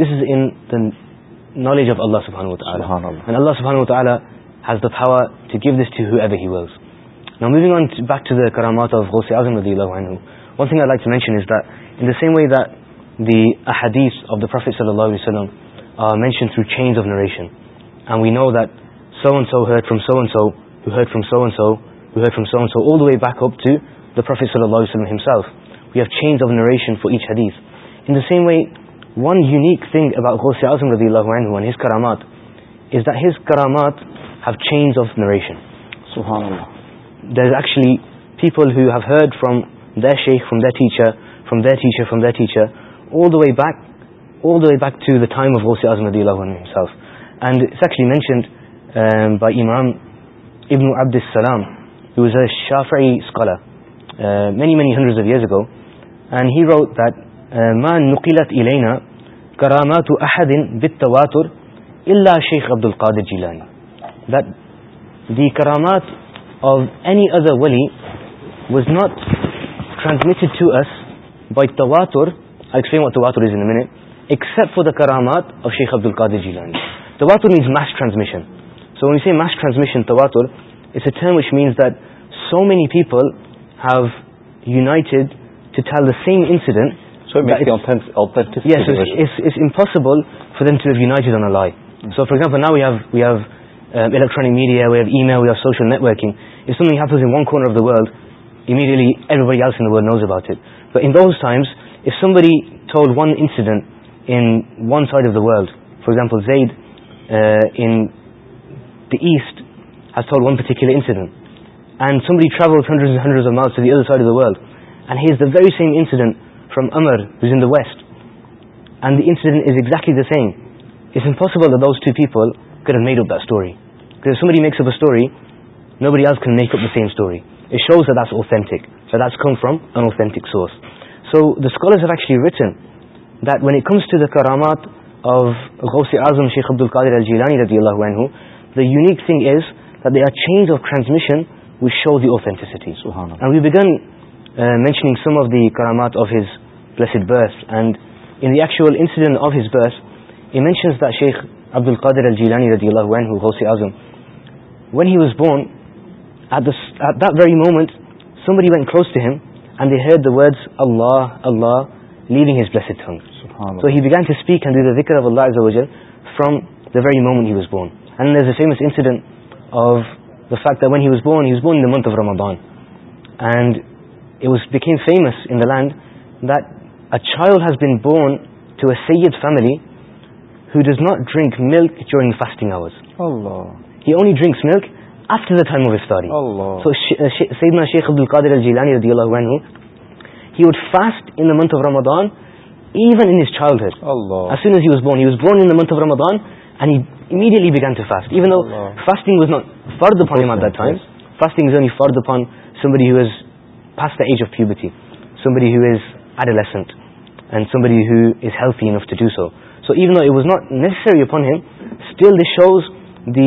is in knowledge of Allah Allah the same way the the حدیز of the professor عبی وسلمشن through change of narration so had from seven so you heard from seven so heard from seven so all way back اپینج of narration for each حدیس in the same way one unique thing کرامات change of narration there is actually people have have heard from the ش from درام that teacher from that teacher all the way back all the way back to the time of Ghusi Azim himself. And it's actually mentioned um, by Imam Ibn Abd salam who was a Shafi'i scholar uh, many, many hundreds of years ago. And he wrote that, مَا نُقِلَتْ إِلَيْنَا كَرَامَاتُ أَحَدٍ بِالتَّوَاتُرِ إِلَّا شَيْخ عَبْدُ الْقَادِرِ جِلَانِ That the karamat of any other wali was not transmitted to us by tawatur کرامات شیخلادی واتور means mass transmission so mass transmissions that so many people have united example نا we've we've electronic media we've email we've social networking If somebody told one incident in one side of the world, for example Zayd uh, in the east has told one particular incident, and somebody travels hundreds and hundreds of miles to the other side of the world and hears the very same incident from Umar who's in the west, and the incident is exactly the same, it's impossible that those two people could have made up that story, because if somebody makes up a story, nobody else can make up the same story. It shows that that's authentic, so that's come from an authentic source. So the scholars that when it comes to کرامات of Ghaus Azam Sheikh Abdul القادرانی رضی اللہ عین the unique thing is that they are change of transmission which show the گنشنگ کرامات when he was born very moment summary وینوز ٹو ہیم اینڈ دیئر فرامنٹ بورنزینٹ was back famous ٹوید families not drink milking fasting Sheikh ابدلسٹ چائلڈہ shows the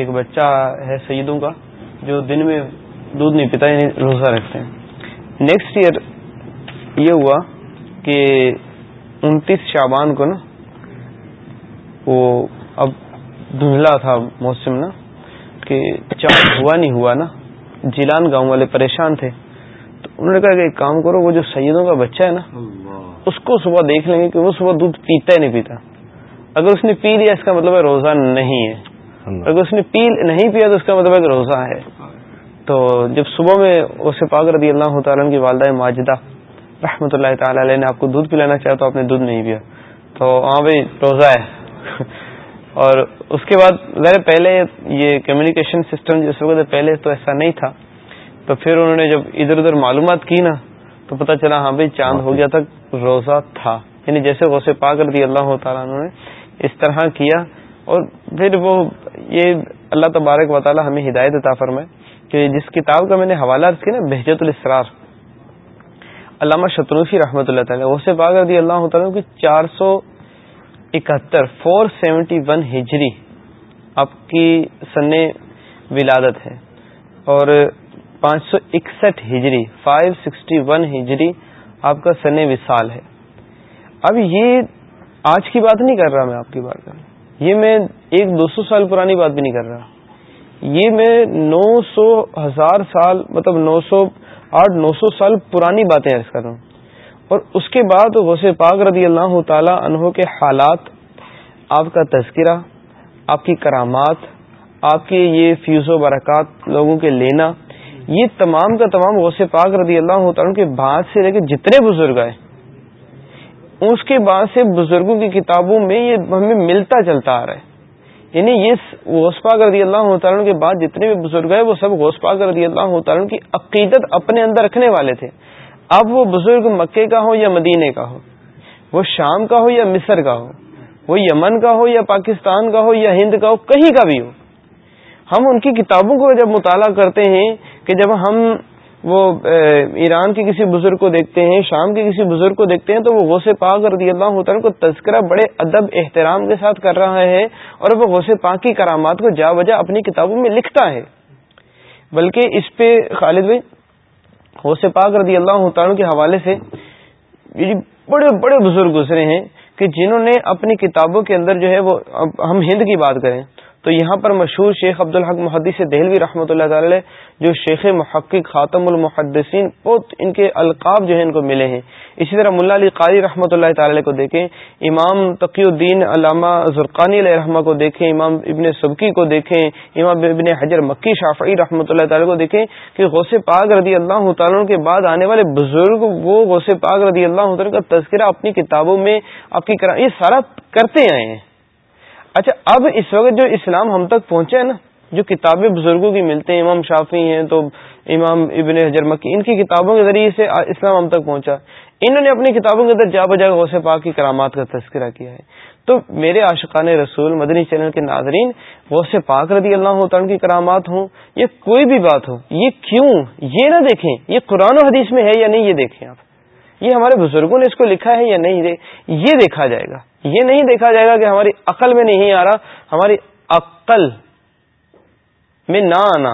ایک بچہ ہے سعیدوں کا جو دن میں دودھ نہیں پیتا یعنی روزہ رکھتے ہیں نیکسٹ ایئر یہ ہوا کہ انتیس شابان کو نا وہ اب دھندلا تھا موسم نا کہ چار ہوا نہیں ہوا نا جیلان گاؤں والے پریشان تھے تو انہوں نے کہا کہ ایک کام کرو وہ جو سیدوں کا بچہ ہے نا اس کو صبح دیکھ لیں گے کہ وہ صبح دودھ پیتا ہی نہیں پیتا اگر اس نے پی لیا اس کا مطلب ہے روزہ نہیں ہے اگر اس نے نہیں پیا تو اس کا مطلب روزہ ہے تو جب صبح میں پاک رضی اللہ تعالیٰ کی والدہ ماجدہ رحمۃ اللہ تعالیٰ نے آپ کو دودھ پلانا چاہا تو آپ نے دودھ نہیں پیا تو ہاں بھائی روزہ ہے اور اس کے بعد ذرا پہلے یہ کمیونیکیشن سسٹم جس وقت پہلے تو ایسا نہیں تھا تو پھر انہوں نے جب ادھر ادھر معلومات کی نا تو پتہ چلا ہاں بھائی چاند ہو گیا تھا روزہ تھا یعنی جیسے غوث پاک رضی اللہ تعالیٰ انہوں نے اس طرح کیا اور پھر وہ یہ اللہ تبارک و تعالی ہمیں ہدایت عطا فرمائے کہ جس کتاب کا میں نے حوالہ کی نا بہجت الاسرار علامہ شتروفی رحمۃ اللہ تعالیٰ اللہ تعالیٰ کی چار سو اکہتر فور سیونٹی ون ہجری آپ کی سن ولادت ہے اور پانچ سو اکسٹھ ہجری فائیو سکسٹی ون ہجری آپ کا سن وصال ہے اب یہ آج کی بات نہیں کر رہا میں آپ کی بات کر ہوں یہ میں ایک دو سو سال پرانی بات بھی نہیں کر رہا یہ میں نو سو ہزار سال مطلب نو سو آٹھ نو سو سال پرانی باتیں عرض کر رہا ہوں اور اس کے بعد غصے پاک رضی اللہ تعالی عنہ کے حالات آپ کا تذکرہ آپ کی کرامات آپ کے یہ فیوز و برکات لوگوں کے لینا یہ تمام کا تمام غصے پاک رضی اللہ تعالیٰ کے بعد سے لے کے جتنے بزرگ آئے اس کے بعد سے بزرگوں کی کتابوں میں یہ ہمیں ملتا چلتا آ رہا ہے یعنی یہ غوث پاک رضی اللہ تعالیٰ کے بعد جتنے بھی بزرگ ہیں وہ سب غوث پاک رضی اللہ تعالیٰ کی عقیدت اپنے اندر رکھنے والے تھے اب وہ بزرگ مکے کا ہو یا مدینے کا ہو وہ شام کا ہو یا مصر کا ہو وہ یمن کا ہو یا پاکستان کا ہو یا ہند کا ہو کہیں کا بھی ہو ہم ان کی کتابوں کو جب مطالعہ کرتے ہیں کہ جب ہم وہ ایران کے کسی بزرگ کو دیکھتے ہیں شام کے کسی بزرگ کو دیکھتے ہیں تو وہ غوث پاک رضی اللہ عنہ کو تذکرہ بڑے ادب احترام کے ساتھ کر رہا ہے اور وہ غوث پاک کی کرامات کو جا بجا اپنی کتابوں میں لکھتا ہے بلکہ اس پہ خالد بھائی غوث پاک رضی اللہ عنہ کے حوالے سے بڑے بڑے بزرگ گزرے ہیں کہ جنہوں نے اپنی کتابوں کے اندر جو ہے وہ ہم ہند کی بات کریں تو یہاں پر مشہور شیخ عبد الحق محدی دہلوی رحمۃ اللہ تعالی جو شیخ محقق خاتم المحدسین بہت ان کے القاب جو ہیں ان کو ملے ہیں اسی طرح ملا علی قاری رحمۃ اللہ تعالی کو دیکھیں امام تقی الدین علامہ زرقانی علیہ رحمہ کو دیکھیں امام ابن سبکی کو دیکھیں امام ابن حجر مکی شافعی رحمۃ اللہ تعالی کو دیکھیں کہ غوث پاک رضی اللہ تعالیٰ کے بعد آنے والے بزرگ وہ غوث پاک رضی اللہ تعالیٰ کا تذکرہ اپنی کتابوں میں آپ کی کرا یہ سارا کرتے آئے ہیں اچھا اب اس وقت جو اسلام ہم تک پہنچے نا جو کتابیں بزرگوں کی ملتے ہیں امام شافی ہیں تو امام ابن حجر مکی ان کی کتابوں کے ذریعے سے اسلام ہم تک پہنچا انہوں نے اپنی کتابوں کے اندر جا بجا غوث پاک کی کرامات کا تذکرہ کیا ہے تو میرے عاشقان رسول مدنی چینل کے ناظرین غوث پاک رضی اللہ عنہ کی کرامات ہوں یا کوئی بھی بات ہو یہ کیوں یہ نہ دیکھیں یہ قرآن و حدیث میں ہے یا نہیں یہ دیکھیں آپ یہ ہمارے بزرگوں نے اس کو لکھا ہے یا نہیں یہ دیکھا جائے گا یہ نہیں دیکھا جائے گا کہ ہماری عقل میں نہیں آ رہا ہماری عقل میں نہ آنا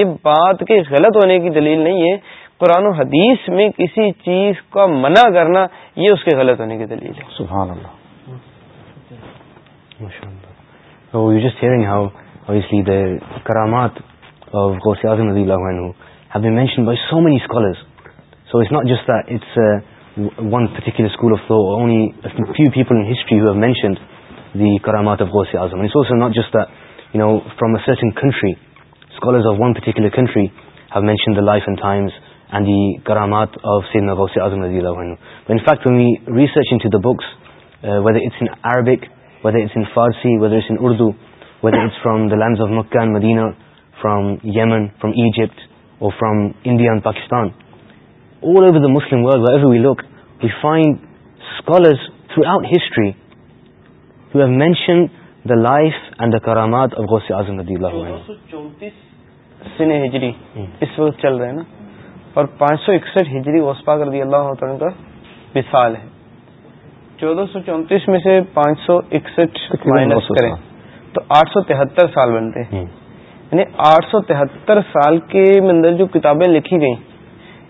یہ بات کے غلط ہونے کی دلیل نہیں ہے قرآن و حدیث میں کسی چیز کا منع کرنا یہ اس کے غلط ہونے کی دلیل ہے سبحان اللہ so just it's it's not that uh, one particular school of thought, or only a few people in history who have mentioned the karamat of Ghaus-e Azam. And it's also not just that, you know, from a certain country, scholars of one particular country have mentioned the life and times and the karamat of Sayyidina Ghaus-e Azam radiyallahu anhu. But in fact, when we research into the books, uh, whether it's in Arabic, whether it's in Farsi, whether it's in Urdu, whether it's from the lands of Makkah and Medina, from Yemen, from Egypt, or from India and Pakistan, all over the Muslim world, wherever we look, we find scholars throughout history who have mentioned the life and the karamat of Ghosi Azim radi Allah. 1434 سن ہجری اس وقت چل رہے ہیں نا اور پانچ سو اکسٹھ ہجری وسپا کر دی اللہ تعالیٰ کا مثال ہے چودہ سو چونتیس میں سے پانچ سو اکسٹھ مائنس کریں تو آٹھ سو تہتر سال بنتے ہیں یعنی آٹھ سو تہتر سال کے اندر جو کتابیں لکھی گئیں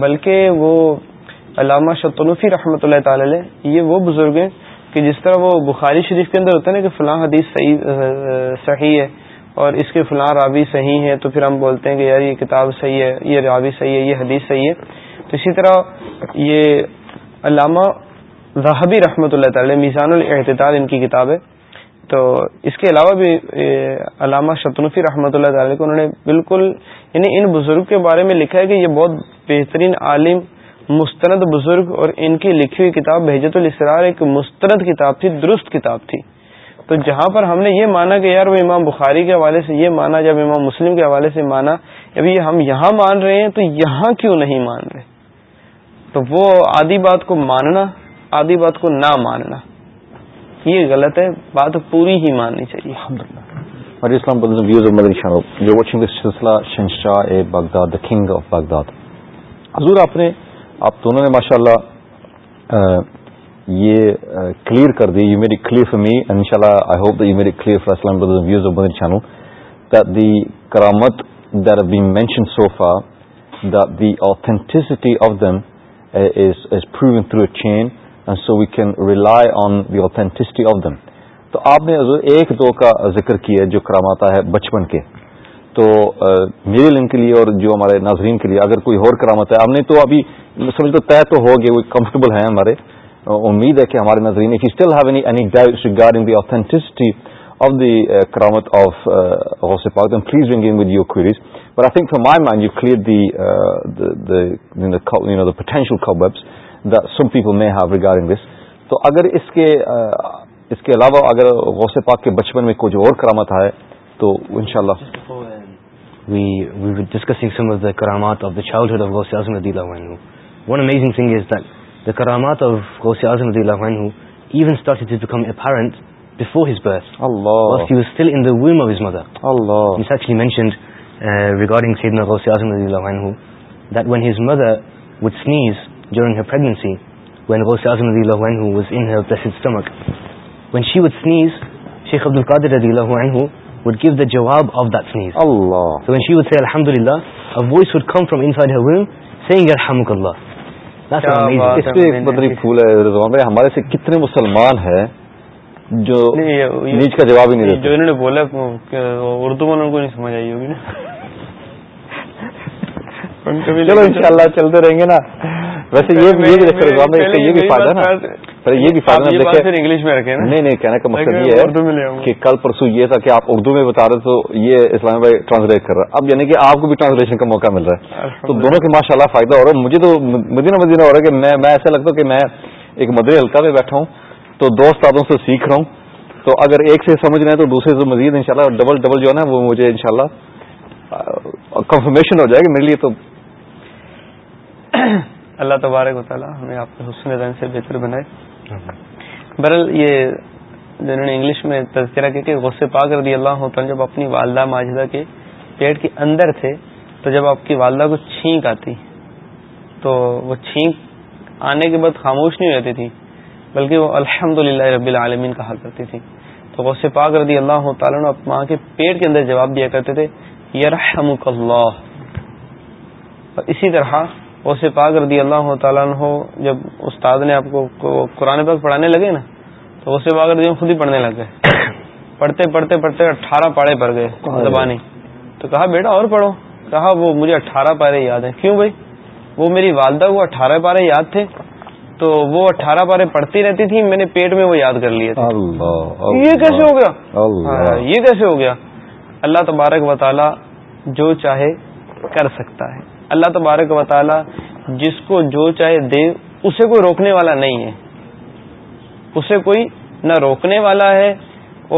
بلکہ وہ علامہ شطنفی رحمۃ اللہ تعالی لے یہ وہ بزرگ ہیں کہ جس طرح وہ بخاری شریف کے اندر ہوتا نا کہ فلاں حدیث صحیح ہے اور اس کے فلاں راوی صحیح ہے تو پھر ہم بولتے ہیں کہ یار یہ کتاب صحیح ہے یہ راوی صحیح ہے یہ حدیث صحیح ہے تو اسی طرح یہ علامہ ذہبی رحمۃ اللہ تعالی میزان الاعتدال ان کی کتاب ہے تو اس کے علاوہ بھی علامہ شتنفی رحمۃ اللہ تعالی کو انہوں نے بالکل یعنی ان بزرگ کے بارے میں لکھا ہے کہ یہ بہت بہترین عالم مستند بزرگ اور ان کی لکھی ہوئی کتاب بحجت الاسرار ایک مستند کتاب تھی درست کتاب تھی تو جہاں پر ہم نے یہ مانا کہ یار وہ امام بخاری کے حوالے سے یہ مانا جب امام مسلم کے حوالے سے مانا ابھی ہم یہاں مان رہے ہیں تو یہاں کیوں نہیں مان رہے تو وہ آدھی بات کو ماننا آدھی بات کو نہ ماننا یہ غلط ہے بات پوری ہی ماننی چاہیے الحمد اسلام سلسلہ شنشاہ اے Baghdad the king of Baghdad حضور آپ نے آپ دونوں نے ماشاء اللہ یہ کلیئر کر دی یو میری کلیئر فور می ان شاء اللہ آئی ہوپ یو میری کلیئر فار اسلام بدن ویوز آف مدن شاہ دی کرامت در be mention sofa the the authenticity of them is proven through a chain so we can rely on the authenticity of them تو آپ نے ایک دو کا ذکر کیا جو کراماتا ہے بچپن کے تو میرے لنگ کے لیے اور جو ہمارے ناظرین کے لیے اگر کوئی اور کرامت ہے ہم نے تو ابھی سمجھ لو طے تو ہو گئے وہ کمفرٹیبل ہیں ہمارے امید ہے کہ ہمارے ناظرین you still have any any heavy regarding the authenticity of the کرامت آف پاک please with but I think from my mind you clear Dev the potential some people may have regarding this تو اگر اس کے اس کے علاوہ اگر غوث پاک کے بچپن میں کچھ اور کرامت آئے تو انشاءاللہ we we were discussing some of the karamat of the childhood of Ghosi Azam radiallahu anhu one amazing thing is that the karamat of Ghosi Azam radiallahu anhu even started to become apparent before his birth Allah whilst he was still in the womb of his mother Allah it's actually mentioned uh, regarding Sayyidina Ghosi Azam radiallahu anhu that when his mother would sneeze during her pregnancy when Ghosh Azim radiallahu anhu was in her blessed stomach. When she would sneeze, Shaykh Abdul Qadir radiallahu anhu would give the jawab of that sneeze. Allah. So when she would say Alhamdulillah, a voice would come from inside her womb saying Alhamdulillah. That's Chabha, amazing. This is a very cool thing. How many Muslims are جو نیچ کا جواب ہی نہیں جو انہوں نے بولا اردو میں ان کو نہیں سمجھ آئی ہوگی نا ان شاء اللہ چلتے رہیں گے نا ویسے یہ بھی یہ بھی فائدہ فائدہ نہیں نہیں کہنے کا مطلب یہ ہے کہ کل پرسو یہ تھا کہ آپ اردو میں بتا رہے تو یہ اسلام بھائی ٹرانسلیٹ کر رہا اب یعنی کہ آپ کو بھی ٹرانسلیشن کا موقع مل رہا ہے تو دونوں کے ماشاء اللہ فائدہ ہو رہا ہے مجھے تو مدینہ مدینہ ہو رہا ہے کہ میں میں ایسا لگتا ہوں کہ میں ایک مدر حلقہ میں بیٹھا ہوں تو دو استادوں سے سیکھ رہا ہوں تو اگر ایک سے سمجھ رہے ہیں تو دوسرے سے مزید ان ڈبل ڈبل جو ہے نا وہ مجھے ان کنفرمیشن ہو جائے گا میرے لیے تو اللہ تبارک و تعالیٰ ہمیں آپ کے حسن سے بہتر بنائے برل یہ جنہوں نے انگلش میں تذکرہ کیا کہ غصے اللہ ہوتا جب اپنی والدہ ماجدہ کے کے پیٹ اندر تھے تو جب آپ کی والدہ کو چھینک آتی تو وہ چھینک آنے کے بعد خاموش نہیں رہتی تھی بلکہ وہ الحمد رب العالمین کہا کرتی تھی تو کر دی اللہ تعالیٰ نے ماں کے پیٹ کے اندر جواب دیا کرتے تھے یا اسی طرح غوث پاک رضی اللہ تعالیٰ عنہ جب استاد نے آپ کو قرآن پاک پڑھانے لگے نا تو غوث پاک رضی خود ہی پڑھنے لگے پڑھتے پڑھتے پڑھتے اٹھارہ پارے پڑھ گئے زبانی تو کہا بیٹا اور پڑھو کہا وہ مجھے اٹھارہ پارے یاد ہیں کیوں بھائی وہ میری والدہ وہ اٹھارہ پارے یاد تھے تو وہ اٹھارہ پارے پڑھتی رہتی تھی میں نے پیٹ میں وہ یاد کر لیا تھا یہ کیسے ہو گیا ہاں، یہ کیسے ہو گیا اللہ تبارک و تعالی جو چاہے کر سکتا ہے اللہ تبارک و تعالی جس کو جو چاہے دے اسے کوئی روکنے والا نہیں ہے اسے کوئی نہ روکنے والا ہے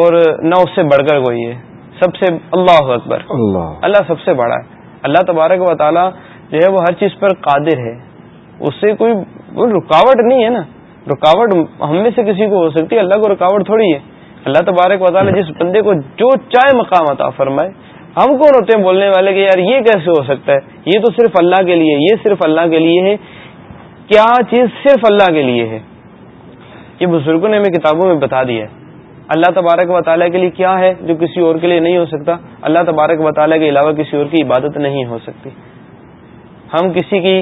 اور نہ اس سے بڑھ کر کوئی ہے سب سے اللہ اکبر اللہ اللہ سب سے بڑا ہے اللہ تبارک و تعالی جو ہے وہ ہر چیز پر قادر ہے اس سے کوئی رکاوٹ نہیں ہے نا رکاوٹ ہم میں سے کسی کو ہو سکتی ہے اللہ کو رکاوٹ تھوڑی ہے اللہ تبارک و تعالی جس بندے کو جو چاہے مقام عطا فرمائے ہم کون ہوتے ہیں بولنے والے کہ یار یہ کیسے ہو سکتا ہے یہ تو صرف اللہ کے لیے یہ صرف اللہ کے لیے ہے کیا چیز صرف اللہ کے لیے ہے یہ بزرگوں نے ہمیں کتابوں میں بتا دیا ہے اللہ تبارک و تعالیٰ کے لیے کیا ہے جو کسی اور کے لیے نہیں ہو سکتا اللہ تبارک و تعالیٰ کے علاوہ کسی اور کی عبادت نہیں ہو سکتی ہم کسی کی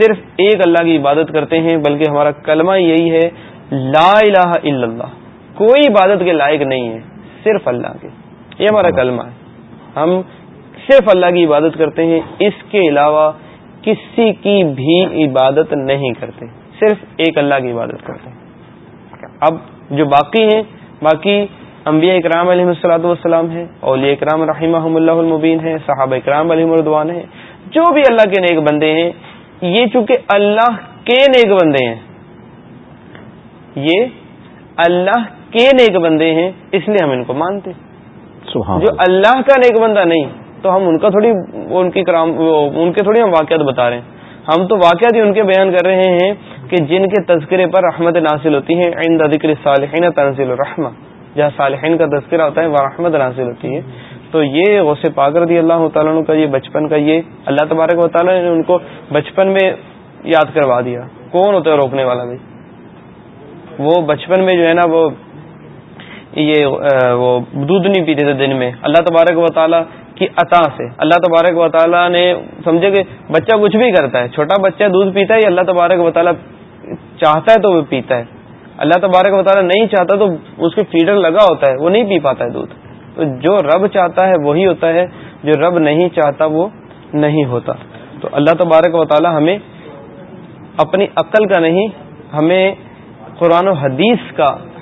صرف ایک اللہ کی عبادت کرتے ہیں بلکہ ہمارا کلمہ یہی ہے لا الہ الا اللہ کوئی عبادت کے لائق نہیں ہے صرف اللہ کے یہ ہمارا کلمہ ہے ہم صرف اللہ کی عبادت کرتے ہیں اس کے علاوہ کسی کی بھی عبادت نہیں کرتے صرف ایک اللہ کی عبادت کرتے ہیں اب جو باقی ہیں باقی انبیاء اکرام علیہ السلاۃ وسلام ہیں اولیاء اکرام رحمہ اللہ المبین ہیں صحابہ اکرام علیہ مردوان ہیں جو بھی اللہ کے نیک بندے ہیں یہ چونکہ اللہ کے نیک بندے ہیں یہ اللہ کے نیک بندے ہیں اس لیے ہم ان کو مانتے ہیں جو اللہ کا نیک بندہ نہیں تو ہم ان کا تھوڑی ان کی کرام ان کے تھوڑی ہم واقعات بتا رہے ہیں ہم تو واقعات ہی ان کے بیان کر رہے ہیں کہ جن کے تذکرے پر رحمت ناصل ہوتی ہیں جہاں صالحین کا تذکرہ ہوتا ہے وہ رحمت ناصل ہوتی ہے تو یہ غصے پاک دی اللہ تعالیٰ کا یہ بچپن کا یہ اللہ تبارک و تعالیٰ نے ان کو بچپن میں یاد کروا دیا کون ہوتا ہے روکنے والا بھائی وہ بچپن میں جو ہے نا وہ یہ وہ دودھ نہیں پیتے تھے دن میں اللہ تبارک و تعالیٰ کی عطا سے اللہ تبارک و تعالیٰ نے سمجھے کہ بچہ کچھ بھی کرتا ہے چھوٹا بچہ دودھ پیتا ہے اللہ تبارک و تعالیٰ چاہتا ہے تو وہ پیتا ہے اللہ تبارک و تعالیٰ نہیں چاہتا تو اس کے فیڈر لگا ہوتا ہے وہ نہیں پی پاتا ہے دودھ تو جو رب چاہتا ہے وہی وہ ہوتا ہے جو رب نہیں چاہتا وہ نہیں ہوتا تو اللہ تبارک و تعالیٰ ہمیں اپنی عقل کا نہیں ہمیں قرآن و حدیث کا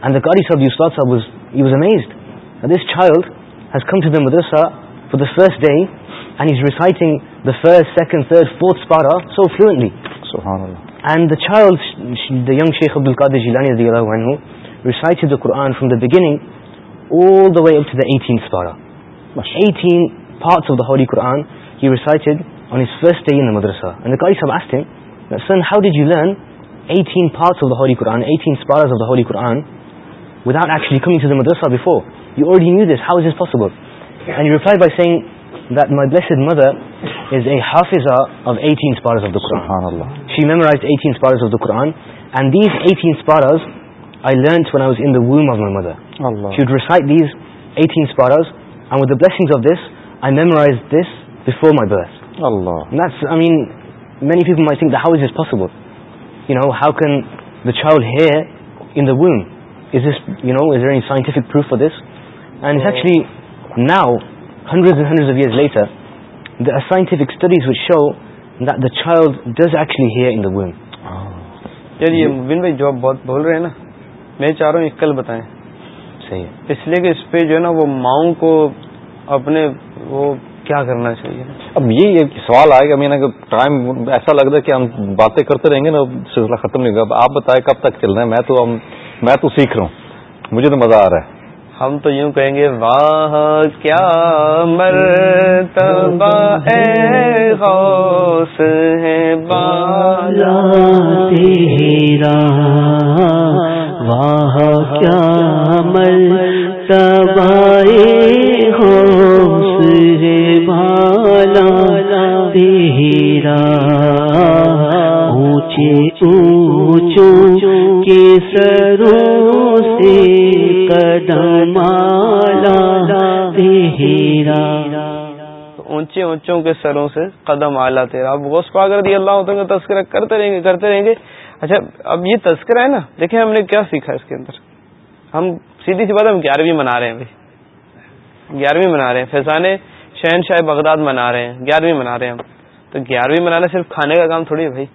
and the qari sahab, the ustad sahab, was, he was amazed that this child has come to the madrasa for the first day and he's reciting the first, second, third, fourth spara so fluently Subhanallah and the child, the young Shaykh Abdul Qadir Jilani anhu, recited the Quran from the beginning all the way up to the 18th spara 18 parts of the Holy Quran he recited on his first day in the madrasa and the qari sahab asked him son, how did you learn 18 parts of the Holy Quran, 18 sparas of the Holy Quran without acres you ارجی new this how is possibly by سنگ دائی بلس مدر اسپائرس دیز ایٹرز آئی لرن ویم آف مائی مدرسائیڈ these ایٹپیرس at the bless of this I memorize these before my brothers many many people مائی سنگ the how is possible you know how can the چا وے دا و میں چاہ اس پہ جو ہے نا چاہیے اب یہ سوال آئے گا میرے ٹائم ایسا لگ رہا ہے نا سلسلہ ختم نہیں ہوگا آپ بتائیں کب تک چل رہے ہیں میں تو ہم میں تو سیکھ رہا ہوں مجھے تو مزہ آ رہا ہے ہم تو یوں کہیں گے واہ کیا مرتبہ اے غوث ہے بالا تیرا واہ کیا مرتبہ غوث ہے بالا تیرا اونچے سے قدم تیرا اونچے اونچوں کے سروں سے قدم آ تیرا اب غوث پا کر اللہ اللہ ہوتے تذکرہ کرتے رہیں گے کرتے رہیں گے اچھا اب یہ تذکرہ ہے نا دیکھیں ہم نے کیا سیکھا اس کے اندر ہم سیدھی سی بات ہم گیارہویں منا رہے ہیں بھائی گیارہویں منا رہے ہیں شہن شہنشاہ بغداد منا رہے ہیں گیارہویں منا رہے ہیں ہم تو گیارہویں منانا صرف کھانے کا کام تھوڑی ہے بھائی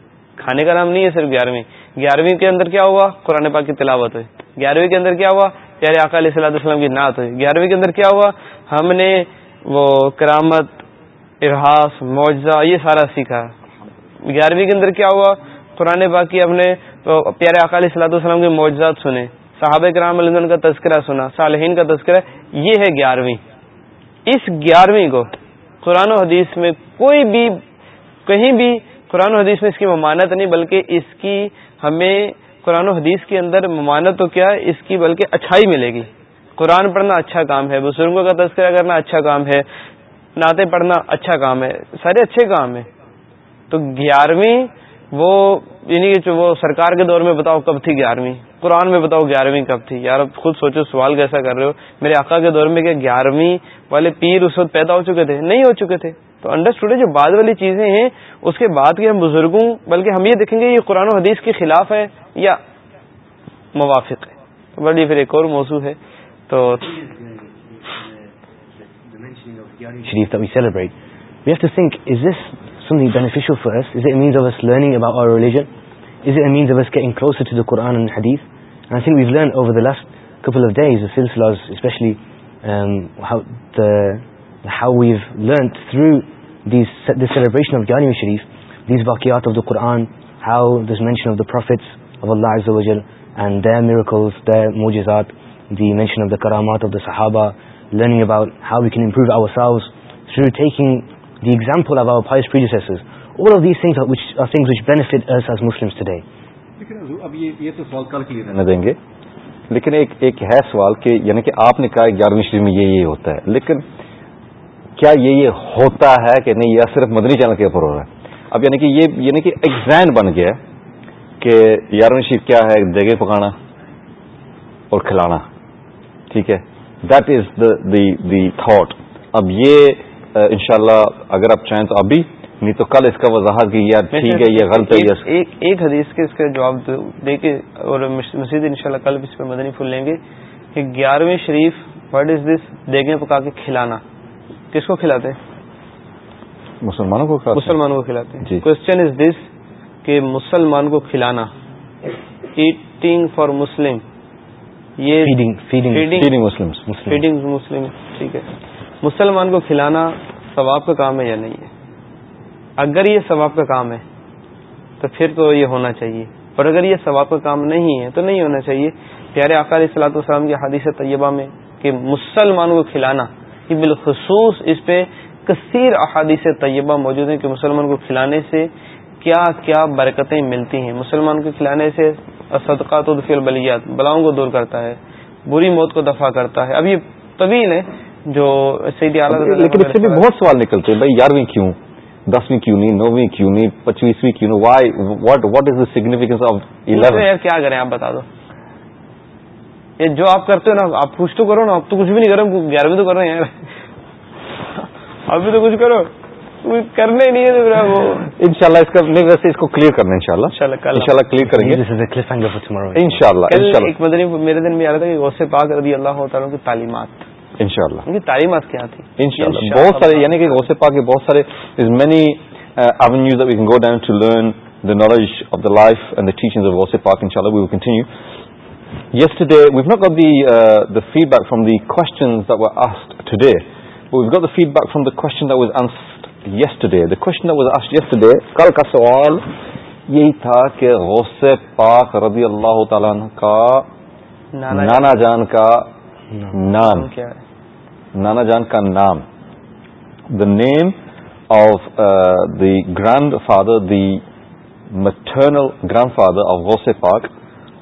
کھانے کا نام نہیں ہے صرف گیارہویں گیارہویں کے اندر کیا ہوا قرآن پاک کی تلاوت ہوئی گیارہویں کے اندر کیا ہوا پیارے آقا علیہ صلاح السلام کی نعت ہوئی گیارہویں کے اندر کیا ہوا ہم نے وہ کرامت ارحاس معجزہ یہ سارا سیکھا گیارہویں کے اندر کیا ہوا قرآن پاک کی ہم نے پیارے آقا علیہ صلاح السلام کے معجزات سنے صحابہ کرام علیہ کا تذکرہ سنا صالحین کا تذکرہ یہ ہے گیارہویں اس گیارہویں کو قرآن و حدیث میں کوئی بھی کہیں بھی قرآن و حدیث میں اس کی ممانت نہیں بلکہ اس کی ہمیں قرآن و حدیث کے اندر ممانت تو کیا اس کی بلکہ اچھائی ملے گی قرآن پڑھنا اچھا کام ہے بزرگوں کا تذکرہ کرنا اچھا کام ہے نعتیں پڑھنا اچھا کام ہے سارے اچھے کام ہیں تو گیارہویں وہ یعنی کہ وہ سرکار کے دور میں بتاؤ کب تھی گیارہویں قرآن میں بتاؤ گیارہویں کب تھی یار خود سوچو سوال کیسا کر رہے ہو میرے آقا کے دور میں کہ گیارہویں والے پیر اس وقت پیدا ہو چکے تھے نہیں ہو چکے تھے تو انڈرسٹوڈ جو بعد والی چیزیں ہیں اس کے بعد کے ہم بزرگوں بلکہ ہم یہ دیکھیں گے یہ قرآن و حدیث کے خلاف ہے یا موافق ہے پھر ایک اور موضوع ہے تو شریف ہاؤز شریفات of the Quran of the prophets موجزات کرامات صحابہ لرننگ ہاؤ ویمپرو اووریں گے لیکن ایک ایک ہے سوال کہ یعنی کہ آپ نے کہا گیارہویں شریف میں یہ یہ ہوتا ہے لیکن کیا یہ یہ ہوتا ہے کہ نہیں یہ صرف مدنی چینل کے اوپر ہو رہا ہے اب یعنی کہ یہ یعنی کہ ایگزین بن گیا کہ گیارہویں شیف کیا ہے دیگے پکانا اور کھلانا ٹھیک ہے دیٹ از دی تھاٹ اب یہ انشاءاللہ اگر آپ چاہیں تو ابھی نہیں تو کل اس کا وضاحت کی ٹھیک ہے یہ غلط ہے ایک حدیث کے اس کا جواب دے کے اور مزید انشاءاللہ کل اس پہ مدنی پھول لیں گے کہ گیارہویں شریف وٹ از دس دیگے پکا کے کھلانا کس کو کھلاتے مسلمانوں کو کھلاتے ہیں کوشچن از دس کہ مسلمان کو کھلانا ایٹنگ فار مسلم یہ فیڈنگ مسلم ٹھیک ہے مسلمان کو کھلانا ثواب کا کام ہے یا نہیں ہے اگر یہ ثواب کا کام ہے تو پھر تو یہ ہونا چاہیے اور اگر یہ ثواب کا کام نہیں ہے تو نہیں ہونا چاہیے پیارے آقا علیہ و السلام کی حادثہ طیبہ میں کہ مسلمان کو کھلانا بالخصوص اس پہ کثیر احادیث طیبہ موجود ہیں کہ مسلمان کو کھلانے سے کیا کیا برکتیں ملتی ہیں مسلمان کو کھلانے سے صدقات و البلیات بلاؤں کو دور کرتا ہے بری موت کو دفاع کرتا ہے اب یہ طویل ہے جو لیکن اس سے بھی بہت سوال نکلتے ہیں بھائی یارویں کیوں دسویں کیوں نہیں نویں کیوں نہیں پچیسویں کیوں نہیں why what what is the significance of کیا کریں آپ بتا دو یہ جو آپ کرتے ہو نا آپ کچھ تو کرو نا آپ تو کچھ بھی نہیں کرو رہے گیارہویں تو کر رہے ہیں یار ابھی تو کچھ کرو کرنا ہی نہیں ہے وہ ان شاء اللہ اس کا نہیں ویسے اس کو کلیئر کرنا ان شاء اللہ کلیئر کریں گے ان شاء اللہ ایک مدنی میرے دن میں آ رہا تھا کہ غوث پاک رضی اللہ تعالیٰ کی تعلیمات ان شاء اللہ ان کی تعلیمات کیا تھی ان شاء اللہ بہت سارے یعنی کہ غوث پاک کے بہت سارے many avenues go down to learn the knowledge of the life and the teaching of Ghaus Pak ان شاء اللہ we will continue yesterday we've not got the, uh, the feedback from the questions that were asked today but we've got the feedback from the question that was asked yesterday the question that was asked yesterday کل کا سوال یہی تھا کہ غوث پاک رضی اللہ تعالیٰ کا نانا جان کا نام نانا جان کا نام the name of uh, the grandfather the maternal grandfather of Ghaus Pak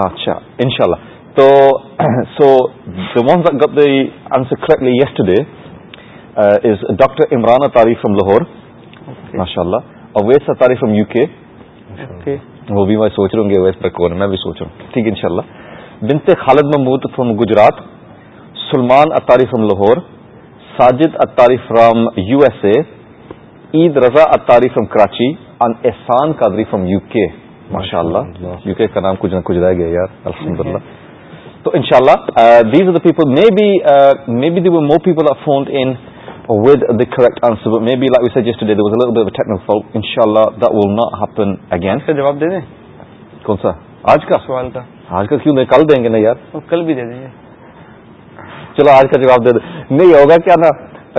اچھا ان شاء اللہ تو so yes today is doctor Imran Attari from Lahore ماشاء اللہ ویسٹ اطاری فرام یو کے وہ بھی میں سوچ رہا ہوں پر کون میں بھی سوچ رہا ہوں ٹھیک ہے ان شاء اللہ Bin Khalid Mahmood from Gujrat Salman Attari from Lahore Sajid Attari from U S A Eid Raza Attari from Karachi and Ahsan Qadri from U K ماشاء اللہ یو کے کا نام کچھ نہ کچھ رہ گیا یار الحمد للہ تو ان شاء اللہ these are the people may be may be the more people are phone in with the correct answer may be like suggest ان شاء اللہ the will not happen again کا جواب دے دیں کون سا آج کا سوال تھا آج کا کیوں نہیں کل دیں گے نا یار کل بھی دے دیں گے چلو آج کا جواب دے دیں نہیں ہوگا کیا نا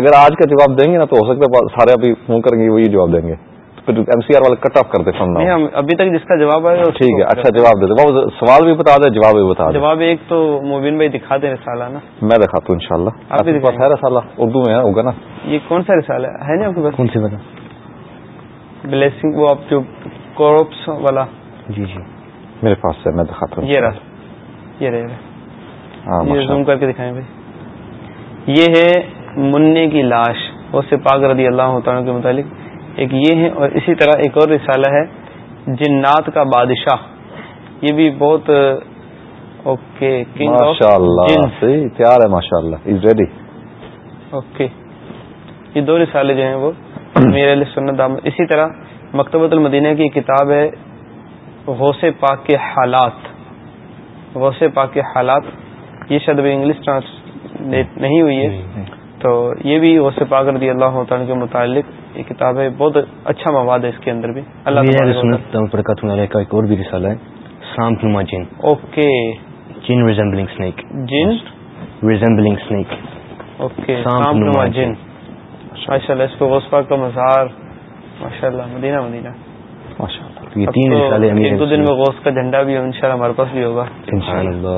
اگر آج کا جواب دیں گے نا تو ہو سکتا ہے سارے ابھی فون کریں گے وہی جواب دیں گے پھر ایم سی آر والے کٹ آف کرتے ہم ابھی تک جس کا جواب آیا ٹھیک ہے اچھا جواب دے دو سوال بھی بتا دیں جواب بھی بتا دیں جواب ایک تو مبین بھائی دکھا دیں رسالہ نا میں دکھاتا ہوں انشاءاللہ آپ کے پاس ہے رسالہ اردو میں ہوگا نا یہ کون سا رسالہ ہے نا آپ کے پاس کون سی بتا بلیسنگ وہ آپ جو کورپس والا جی جی میرے پاس ہے میں دکھاتا ہوں یہ رہا یہ رہے ہاں، زوم کر کے دکھائیں بھائی یہ ہے منع کی لاش اور سے پاک رضی اللہ عنہ کے متعلق ایک یہ ہے اور اسی طرح ایک اور رسالہ ہے جنات کا بادشاہ یہ بھی بہت اوکے ماشاء اللہ تیار ہے ریڈی اوکے یہ دو رسالے جو ہیں وہ میرے لیے سنت دام اسی طرح مکتبۃ المدینہ کی کتاب ہے غوث پاک کے حالات غوث پاک کے حالات یہ شدب انگلش ٹرانسلیٹ نہیں ہوئی ہے تو یہ بھی غوث پاک رضی اللہ تعالیٰ کے متعلق یہ کتاب ہے بہت اچھا مواد ہے اس کے اندر بھی اللہ کا ایک اور بھی رسالہ ہے سانپ نما جن اوکے جن ریزمبلنگ سنیک جن ریزمبلنگ سنیک اوکے سانپ نما جن ماشاء اللہ اس کو غوث پاک کا مزار ماشاء اللہ مدینہ مدینہ ماشاء اللہ یہ تین رسالے ایک دو دن میں غوث کا جھنڈا بھی ہے انشاءاللہ ہمارے پاس بھی ہوگا انشاءاللہ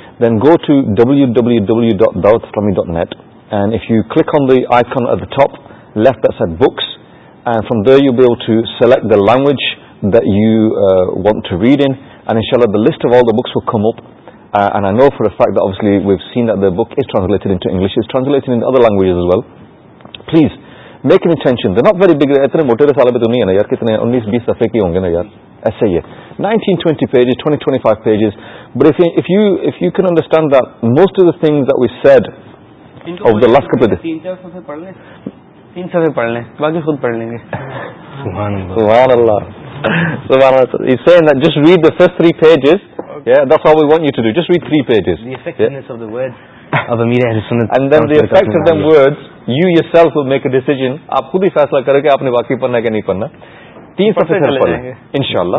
then go to double dot net if you click on دیکھ ایٹ لفٹ بکس فروم دل ٹو سٹ دا لینگویج دانٹ to read and آلکس book translate translate well please make intention بیس افیکن یار ایسے پڑھ لیں گے آپ خود ہی فیصلہ کرو کہ آپ نے واقعی پڑھنا کہ نہیں پڑھنا ان شاء اللہ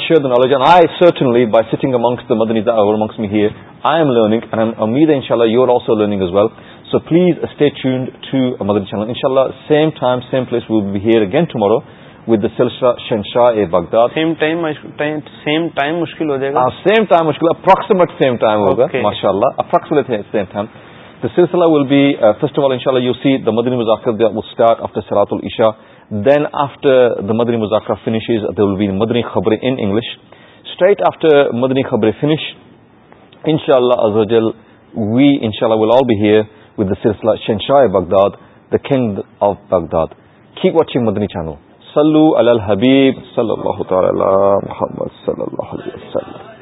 شیئرلی بائی سٹس مکس میر I am learning I am امید ان شاء اللہ you also learning as well so please stay ان شاء اللہ پلیس ول بی ہیئرنی مذاکر انگلش آفٹر مدنی خبریں فنش ان شاء اللہ سرسلہ شنشا